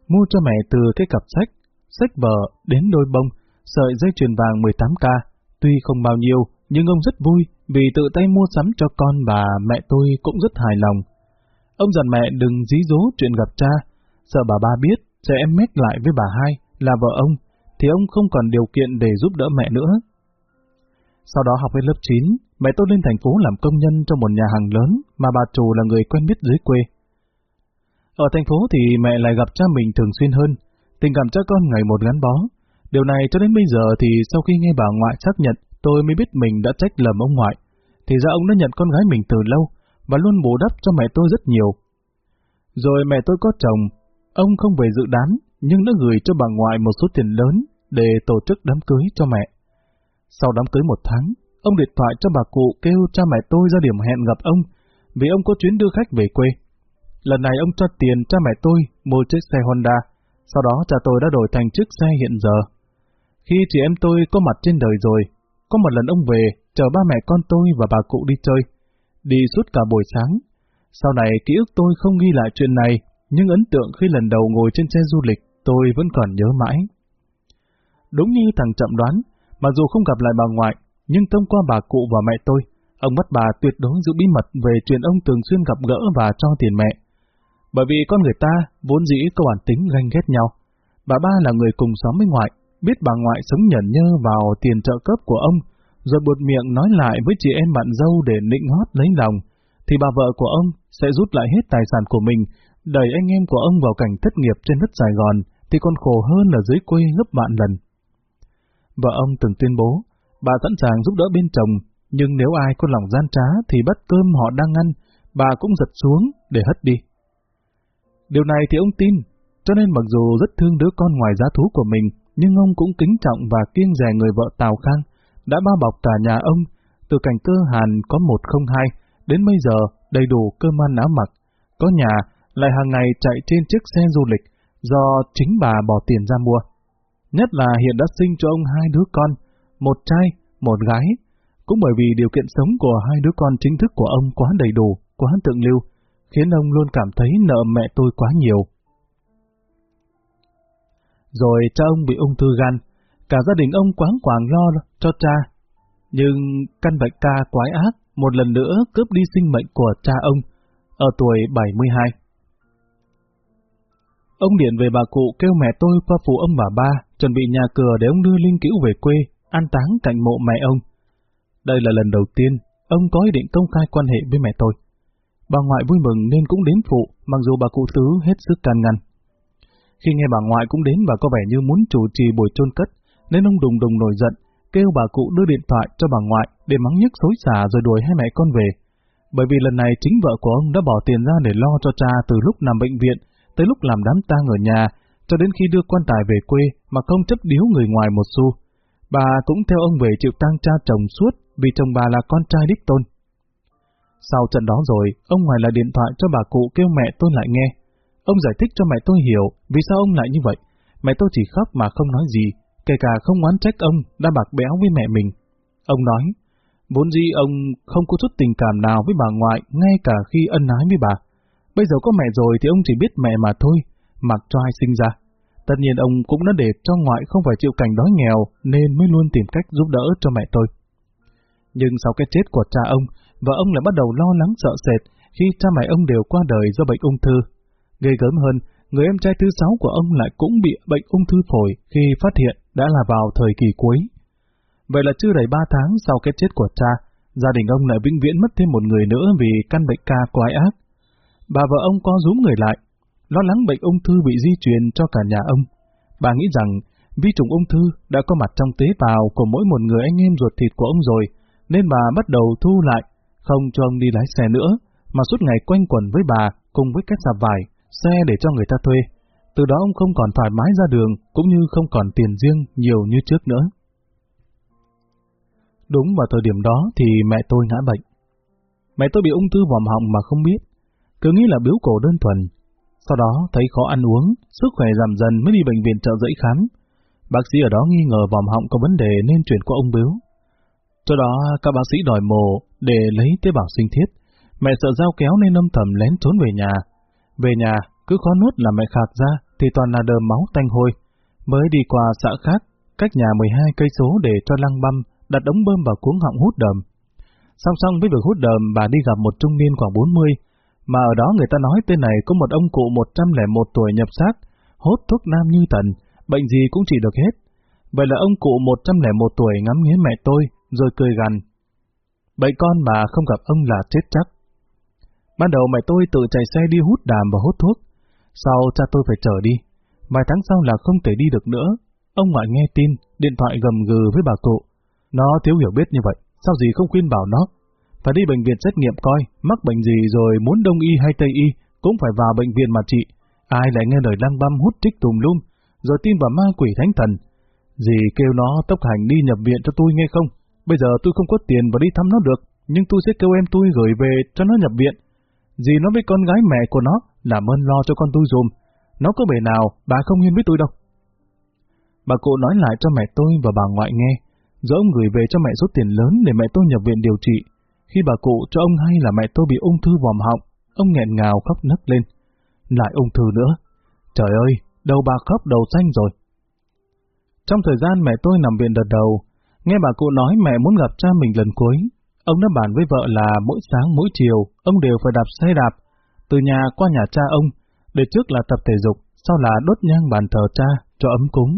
mua cho mẹ từ cái cặp sách, sách vở đến đôi bông, sợi dây chuyền vàng 18K, tuy không bao nhiêu, nhưng ông rất vui vì tự tay mua sắm cho con và mẹ tôi cũng rất hài lòng. Ông dặn mẹ đừng dí dố chuyện gặp cha, sợ bà ba biết sẽ em mét lại với bà hai là vợ ông, thì ông không còn điều kiện để giúp đỡ mẹ nữa. Sau đó học lên lớp 9, mẹ tôi lên thành phố làm công nhân trong một nhà hàng lớn mà bà chủ là người quen biết dưới quê. Ở thành phố thì mẹ lại gặp cha mình thường xuyên hơn, tình cảm cha con ngày một gắn bó. Điều này cho đến bây giờ thì sau khi nghe bà ngoại xác nhận tôi mới biết mình đã trách lầm ông ngoại. Thì ra ông đã nhận con gái mình từ lâu, và luôn bù đắp cho mẹ tôi rất nhiều. Rồi mẹ tôi có chồng, ông không về dự đám, nhưng đã gửi cho bà ngoại một số tiền lớn để tổ chức đám cưới cho mẹ. Sau đám cưới một tháng, ông điện thoại cho bà cụ kêu cha mẹ tôi ra điểm hẹn gặp ông, vì ông có chuyến đưa khách về quê. Lần này ông cho tiền cha mẹ tôi mua chiếc xe Honda, sau đó cha tôi đã đổi thành chiếc xe hiện giờ. Khi chị em tôi có mặt trên đời rồi, có một lần ông về, chờ ba mẹ con tôi và bà cụ đi chơi, đi suốt cả buổi sáng. Sau này ký ức tôi không ghi lại chuyện này, nhưng ấn tượng khi lần đầu ngồi trên xe du lịch, tôi vẫn còn nhớ mãi. Đúng như thằng chậm đoán, mặc dù không gặp lại bà ngoại, nhưng thông qua bà cụ và mẹ tôi, ông bắt bà tuyệt đối giữ bí mật về chuyện ông thường xuyên gặp gỡ và cho tiền mẹ. Bởi vì con người ta vốn dĩ có bản tính ganh ghét nhau. Bà ba là người cùng xóm với ngoại, biết bà ngoại sống nhẫn nhơ vào tiền trợ cấp của ông, rồi buột miệng nói lại với chị em bạn dâu để nịnh hót lấy lòng, thì bà vợ của ông sẽ rút lại hết tài sản của mình, đẩy anh em của ông vào cảnh thất nghiệp trên đất Sài Gòn, thì còn khổ hơn là dưới quê gấp vạn lần. Vợ ông từng tuyên bố, bà sẵn sàng giúp đỡ bên chồng, nhưng nếu ai có lòng gian trá thì bắt cơm họ đang ăn, bà cũng giật xuống để hất đi. Điều này thì ông tin, cho nên mặc dù rất thương đứa con ngoài giá thú của mình, nhưng ông cũng kính trọng và kiêng rè người vợ Tào Khang, đã bao bọc cả nhà ông, từ cảnh cơ hàn có một không hai đến bây giờ đầy đủ cơm ăn áo mặc, có nhà lại hàng ngày chạy trên chiếc xe du lịch do chính bà bỏ tiền ra mua. Nhất là hiện đã sinh cho ông hai đứa con, một trai, một gái, cũng bởi vì điều kiện sống của hai đứa con chính thức của ông quá đầy đủ, quá tượng lưu, khiến ông luôn cảm thấy nợ mẹ tôi quá nhiều. Rồi cha ông bị ung thư gan, cả gia đình ông quáng quàng lo cho cha. Nhưng căn bệnh ca quái ác một lần nữa cướp đi sinh mệnh của cha ông, ở tuổi 72. Ông điện về bà cụ kêu mẹ tôi qua phụ ông bà ba, chuẩn bị nhà cửa để ông đưa Linh Cữu về quê, an táng cạnh mộ mẹ ông. Đây là lần đầu tiên ông có ý định công khai quan hệ với mẹ tôi. Bà ngoại vui mừng nên cũng đến phụ, mặc dù bà cụ tứ hết sức can ngăn. Khi nghe bà ngoại cũng đến và có vẻ như muốn chủ trì buổi chôn cất, nên ông đùng đùng nổi giận, kêu bà cụ đưa điện thoại cho bà ngoại để mắng nhức xối xả rồi đuổi hai mẹ con về. Bởi vì lần này chính vợ của ông đã bỏ tiền ra để lo cho cha từ lúc nằm bệnh viện tới lúc làm đám tang ở nhà, cho đến khi đưa quan tài về quê mà không chấp điếu người ngoài một xu. Bà cũng theo ông về chịu tang cha chồng suốt vì chồng bà là con trai đích tôn. Sau trận đó rồi, ông ngoài lại điện thoại cho bà cụ kêu mẹ tôi lại nghe. Ông giải thích cho mẹ tôi hiểu vì sao ông lại như vậy. Mẹ tôi chỉ khóc mà không nói gì, kể cả không oán trách ông đã bạc béo với mẹ mình. Ông nói, vốn dĩ ông không có chút tình cảm nào với bà ngoại ngay cả khi ân ái với bà. Bây giờ có mẹ rồi thì ông chỉ biết mẹ mà thôi, mặc cho ai sinh ra. Tất nhiên ông cũng đã để cho ngoại không phải chịu cảnh đói nghèo nên mới luôn tìm cách giúp đỡ cho mẹ tôi. Nhưng sau cái chết của cha ông, vợ ông lại bắt đầu lo lắng sợ sệt khi cha mẹ ông đều qua đời do bệnh ung thư. Gây gớm hơn, người em trai thứ sáu của ông lại cũng bị bệnh ung thư phổi khi phát hiện đã là vào thời kỳ cuối. Vậy là chưa đầy ba tháng sau cái chết của cha, gia đình ông lại vĩnh viễn mất thêm một người nữa vì căn bệnh ca quái ác. Bà vợ ông co rúm người lại, lo lắng bệnh ung thư bị di truyền cho cả nhà ông. Bà nghĩ rằng vi trùng ung thư đã có mặt trong tế bào của mỗi một người anh em ruột thịt của ông rồi, nên bà bắt đầu thu lại, không cho ông đi lái xe nữa, mà suốt ngày quanh quẩn với bà cùng với các sạp vải, xe để cho người ta thuê. Từ đó ông không còn thoải mái ra đường, cũng như không còn tiền riêng nhiều như trước nữa. Đúng vào thời điểm đó thì mẹ tôi ngã bệnh. Mẹ tôi bị ung thư vòm họng mà không biết, cứ nghĩ là biếu cổ đơn thuần. Sau đó thấy khó ăn uống, sức khỏe giảm dần mới đi bệnh viện trợ giấy khám. Bác sĩ ở đó nghi ngờ vòm họng có vấn đề nên chuyển qua ông biếu. Sau đó các bác sĩ đòi mổ để lấy tế bào sinh thiết. Mẹ sợ dao kéo nên âm thầm lén trốn về nhà. Về nhà, cứ khó nuốt là mẹ khạc ra thì toàn là đờm máu tanh hôi. Mới đi qua xã khác, cách nhà 12 cây số để cho lăng băm, đặt ống bơm vào cuống họng hút đờm. Song song với việc hút đờm, bà đi gặp một trung niên khoảng 40, mà ở đó người ta nói tên này có một ông cụ 101 tuổi nhập xác, hốt thuốc nam như thần, bệnh gì cũng chỉ được hết. Vậy là ông cụ 101 tuổi ngắm nghía mẹ tôi, rồi cười gằn. Vậy con bà không gặp ông là chết chắc. Ban đầu mẹ tôi tự chạy xe đi hút đàm và hút thuốc, sau cha tôi phải chở đi. Vài tháng sau là không thể đi được nữa. Ông ngoại nghe tin, điện thoại gầm gừ với bà cụ. Nó thiếu hiểu biết như vậy, sao gì không khuyên bảo nó. Phải đi bệnh viện xét nghiệm coi, mắc bệnh gì rồi muốn đông y hay tây y, cũng phải vào bệnh viện mà trị. Ai lại nghe lời lăng băm hút trích tùm lum, rồi tin vào ma quỷ thánh thần. Dì kêu nó tốc hành đi nhập viện cho tôi nghe không? Bây giờ tôi không có tiền và đi thăm nó được, nhưng tôi sẽ kêu em tôi gửi về cho nó nhập viện. Dì nó với con gái mẹ của nó làm ơn lo cho con tôi dùm. Nó có bề nào, bà không yên với tôi đâu. Bà cụ nói lại cho mẹ tôi và bà ngoại nghe, rồi ông gửi về cho mẹ số tiền lớn để mẹ tôi nhập viện điều trị. Khi bà cụ cho ông hay là mẹ tôi bị ung thư vòm họng, ông nghẹn ngào khóc nấc lên. Lại ung thư nữa. Trời ơi, đầu bà khóc đầu xanh rồi. Trong thời gian mẹ tôi nằm viện đợt đầu, nghe bà cụ nói mẹ muốn gặp cha mình lần cuối. Ông đã bàn với vợ là mỗi sáng mỗi chiều, ông đều phải đạp xe đạp, từ nhà qua nhà cha ông, để trước là tập thể dục, sau là đốt nhang bàn thờ cha, cho ấm cúng.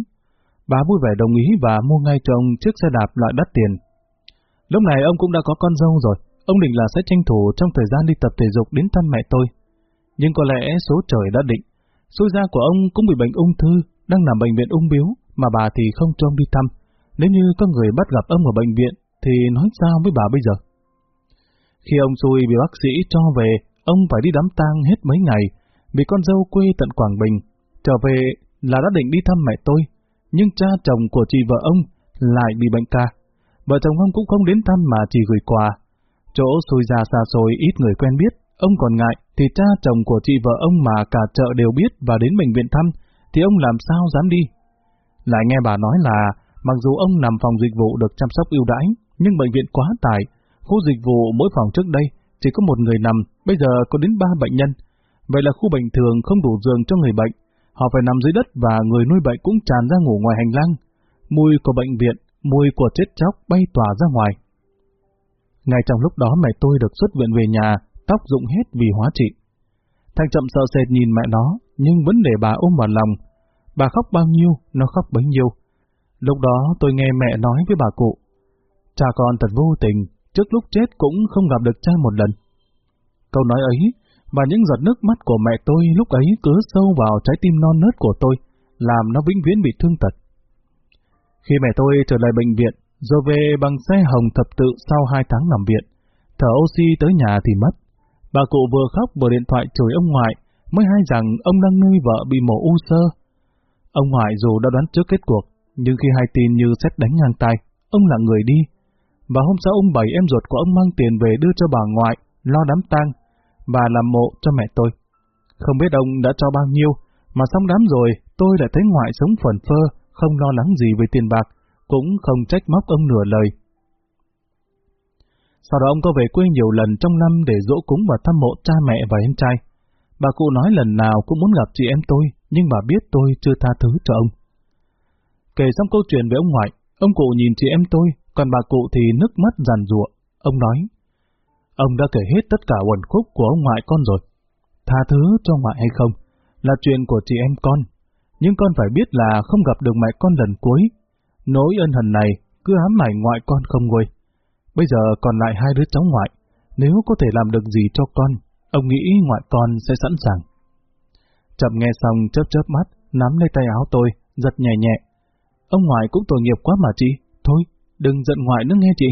Bà vui vẻ đồng ý và mua ngay cho ông chiếc xe đạp loại đắt tiền. Lúc này ông cũng đã có con dâu rồi, ông định là sẽ tranh thủ trong thời gian đi tập thể dục đến thăm mẹ tôi. Nhưng có lẽ số trời đã định, xui gia của ông cũng bị bệnh ung thư, đang nằm bệnh viện ung biếu, mà bà thì không cho ông đi thăm. Nếu như có người bắt gặp ông ở bệnh viện, thì nói sao với bà bây giờ? Khi ông xui bị bác sĩ cho về, ông phải đi đám tang hết mấy ngày, vì con dâu quê tận Quảng Bình. Trở về là đã định đi thăm mẹ tôi, nhưng cha chồng của chị vợ ông lại bị bệnh ca. Vợ chồng ông cũng không đến thăm mà chỉ gửi quà. Chỗ xui ra xa xôi ít người quen biết, ông còn ngại, thì cha chồng của chị vợ ông mà cả chợ đều biết và đến bệnh viện thăm, thì ông làm sao dám đi. Lại nghe bà nói là, mặc dù ông nằm phòng dịch vụ được chăm sóc ưu đãi, nhưng bệnh viện quá tải, khu dịch vụ mỗi phòng trước đây chỉ có một người nằm, bây giờ có đến ba bệnh nhân. Vậy là khu bệnh thường không đủ giường cho người bệnh, họ phải nằm dưới đất và người nuôi bệnh cũng tràn ra ngủ ngoài hành lang. Mùi của bệnh viện, mùi của chết chóc bay tỏa ra ngoài. Ngay trong lúc đó mẹ tôi được xuất viện về nhà, tóc rụng hết vì hóa trị. Thanh chậm sợ sệt nhìn mẹ nó, nhưng vẫn để bà ôm vào lòng. Bà khóc bao nhiêu, nó khóc bấy nhiêu. Lúc đó tôi nghe mẹ nói với bà cụ, cha con thật vô tình, trước lúc chết cũng không gặp được cha một lần. Câu nói ấy, và những giọt nước mắt của mẹ tôi lúc ấy cứ sâu vào trái tim non nớt của tôi, làm nó vĩnh viễn bị thương tật. Khi mẹ tôi trở lại bệnh viện, rồi về bằng xe hồng thập tự sau hai tháng nằm viện, thở oxy tới nhà thì mất. Bà cụ vừa khóc vừa điện thoại chửi ông ngoại, mới hay rằng ông đang nuôi vợ bị mổ u sơ. Ông ngoại dù đã đoán trước kết cuộc, nhưng khi hai tin như xét đánh ngang tay, ông là người đi. Và hôm sau ông bảy em ruột của ông mang tiền về đưa cho bà ngoại, lo đám tang và làm mộ cho mẹ tôi. Không biết ông đã cho bao nhiêu, mà xong đám rồi tôi lại thấy ngoại sống phần phơ, không lo lắng gì về tiền bạc, cũng không trách móc ông nửa lời. Sau đó ông có về quê nhiều lần trong năm để dỗ cúng và thăm mộ cha mẹ và em trai. Bà cụ nói lần nào cũng muốn gặp chị em tôi, nhưng bà biết tôi chưa tha thứ cho ông. Kể xong câu chuyện về ông ngoại, ông cụ nhìn chị em tôi, còn bà cụ thì nước mắt giàn rụa. Ông nói, ông đã kể hết tất cả quần khúc của ông ngoại con rồi. Tha thứ cho ngoại hay không, là chuyện của chị em con. Nhưng con phải biết là không gặp được mẹ con lần cuối. Nỗi ân hận này cứ ám ảnh ngoại con không nguôi. Bây giờ còn lại hai đứa cháu ngoại, nếu có thể làm được gì cho con, ông nghĩ ngoại con sẽ sẵn sàng. Chậm nghe xong chớp chớp mắt, nắm lấy tay áo tôi, giật nhẹ nhẹ. Ông ngoại cũng tội nghiệp quá mà chị, thôi, đừng giận ngoại nữa nghe chị.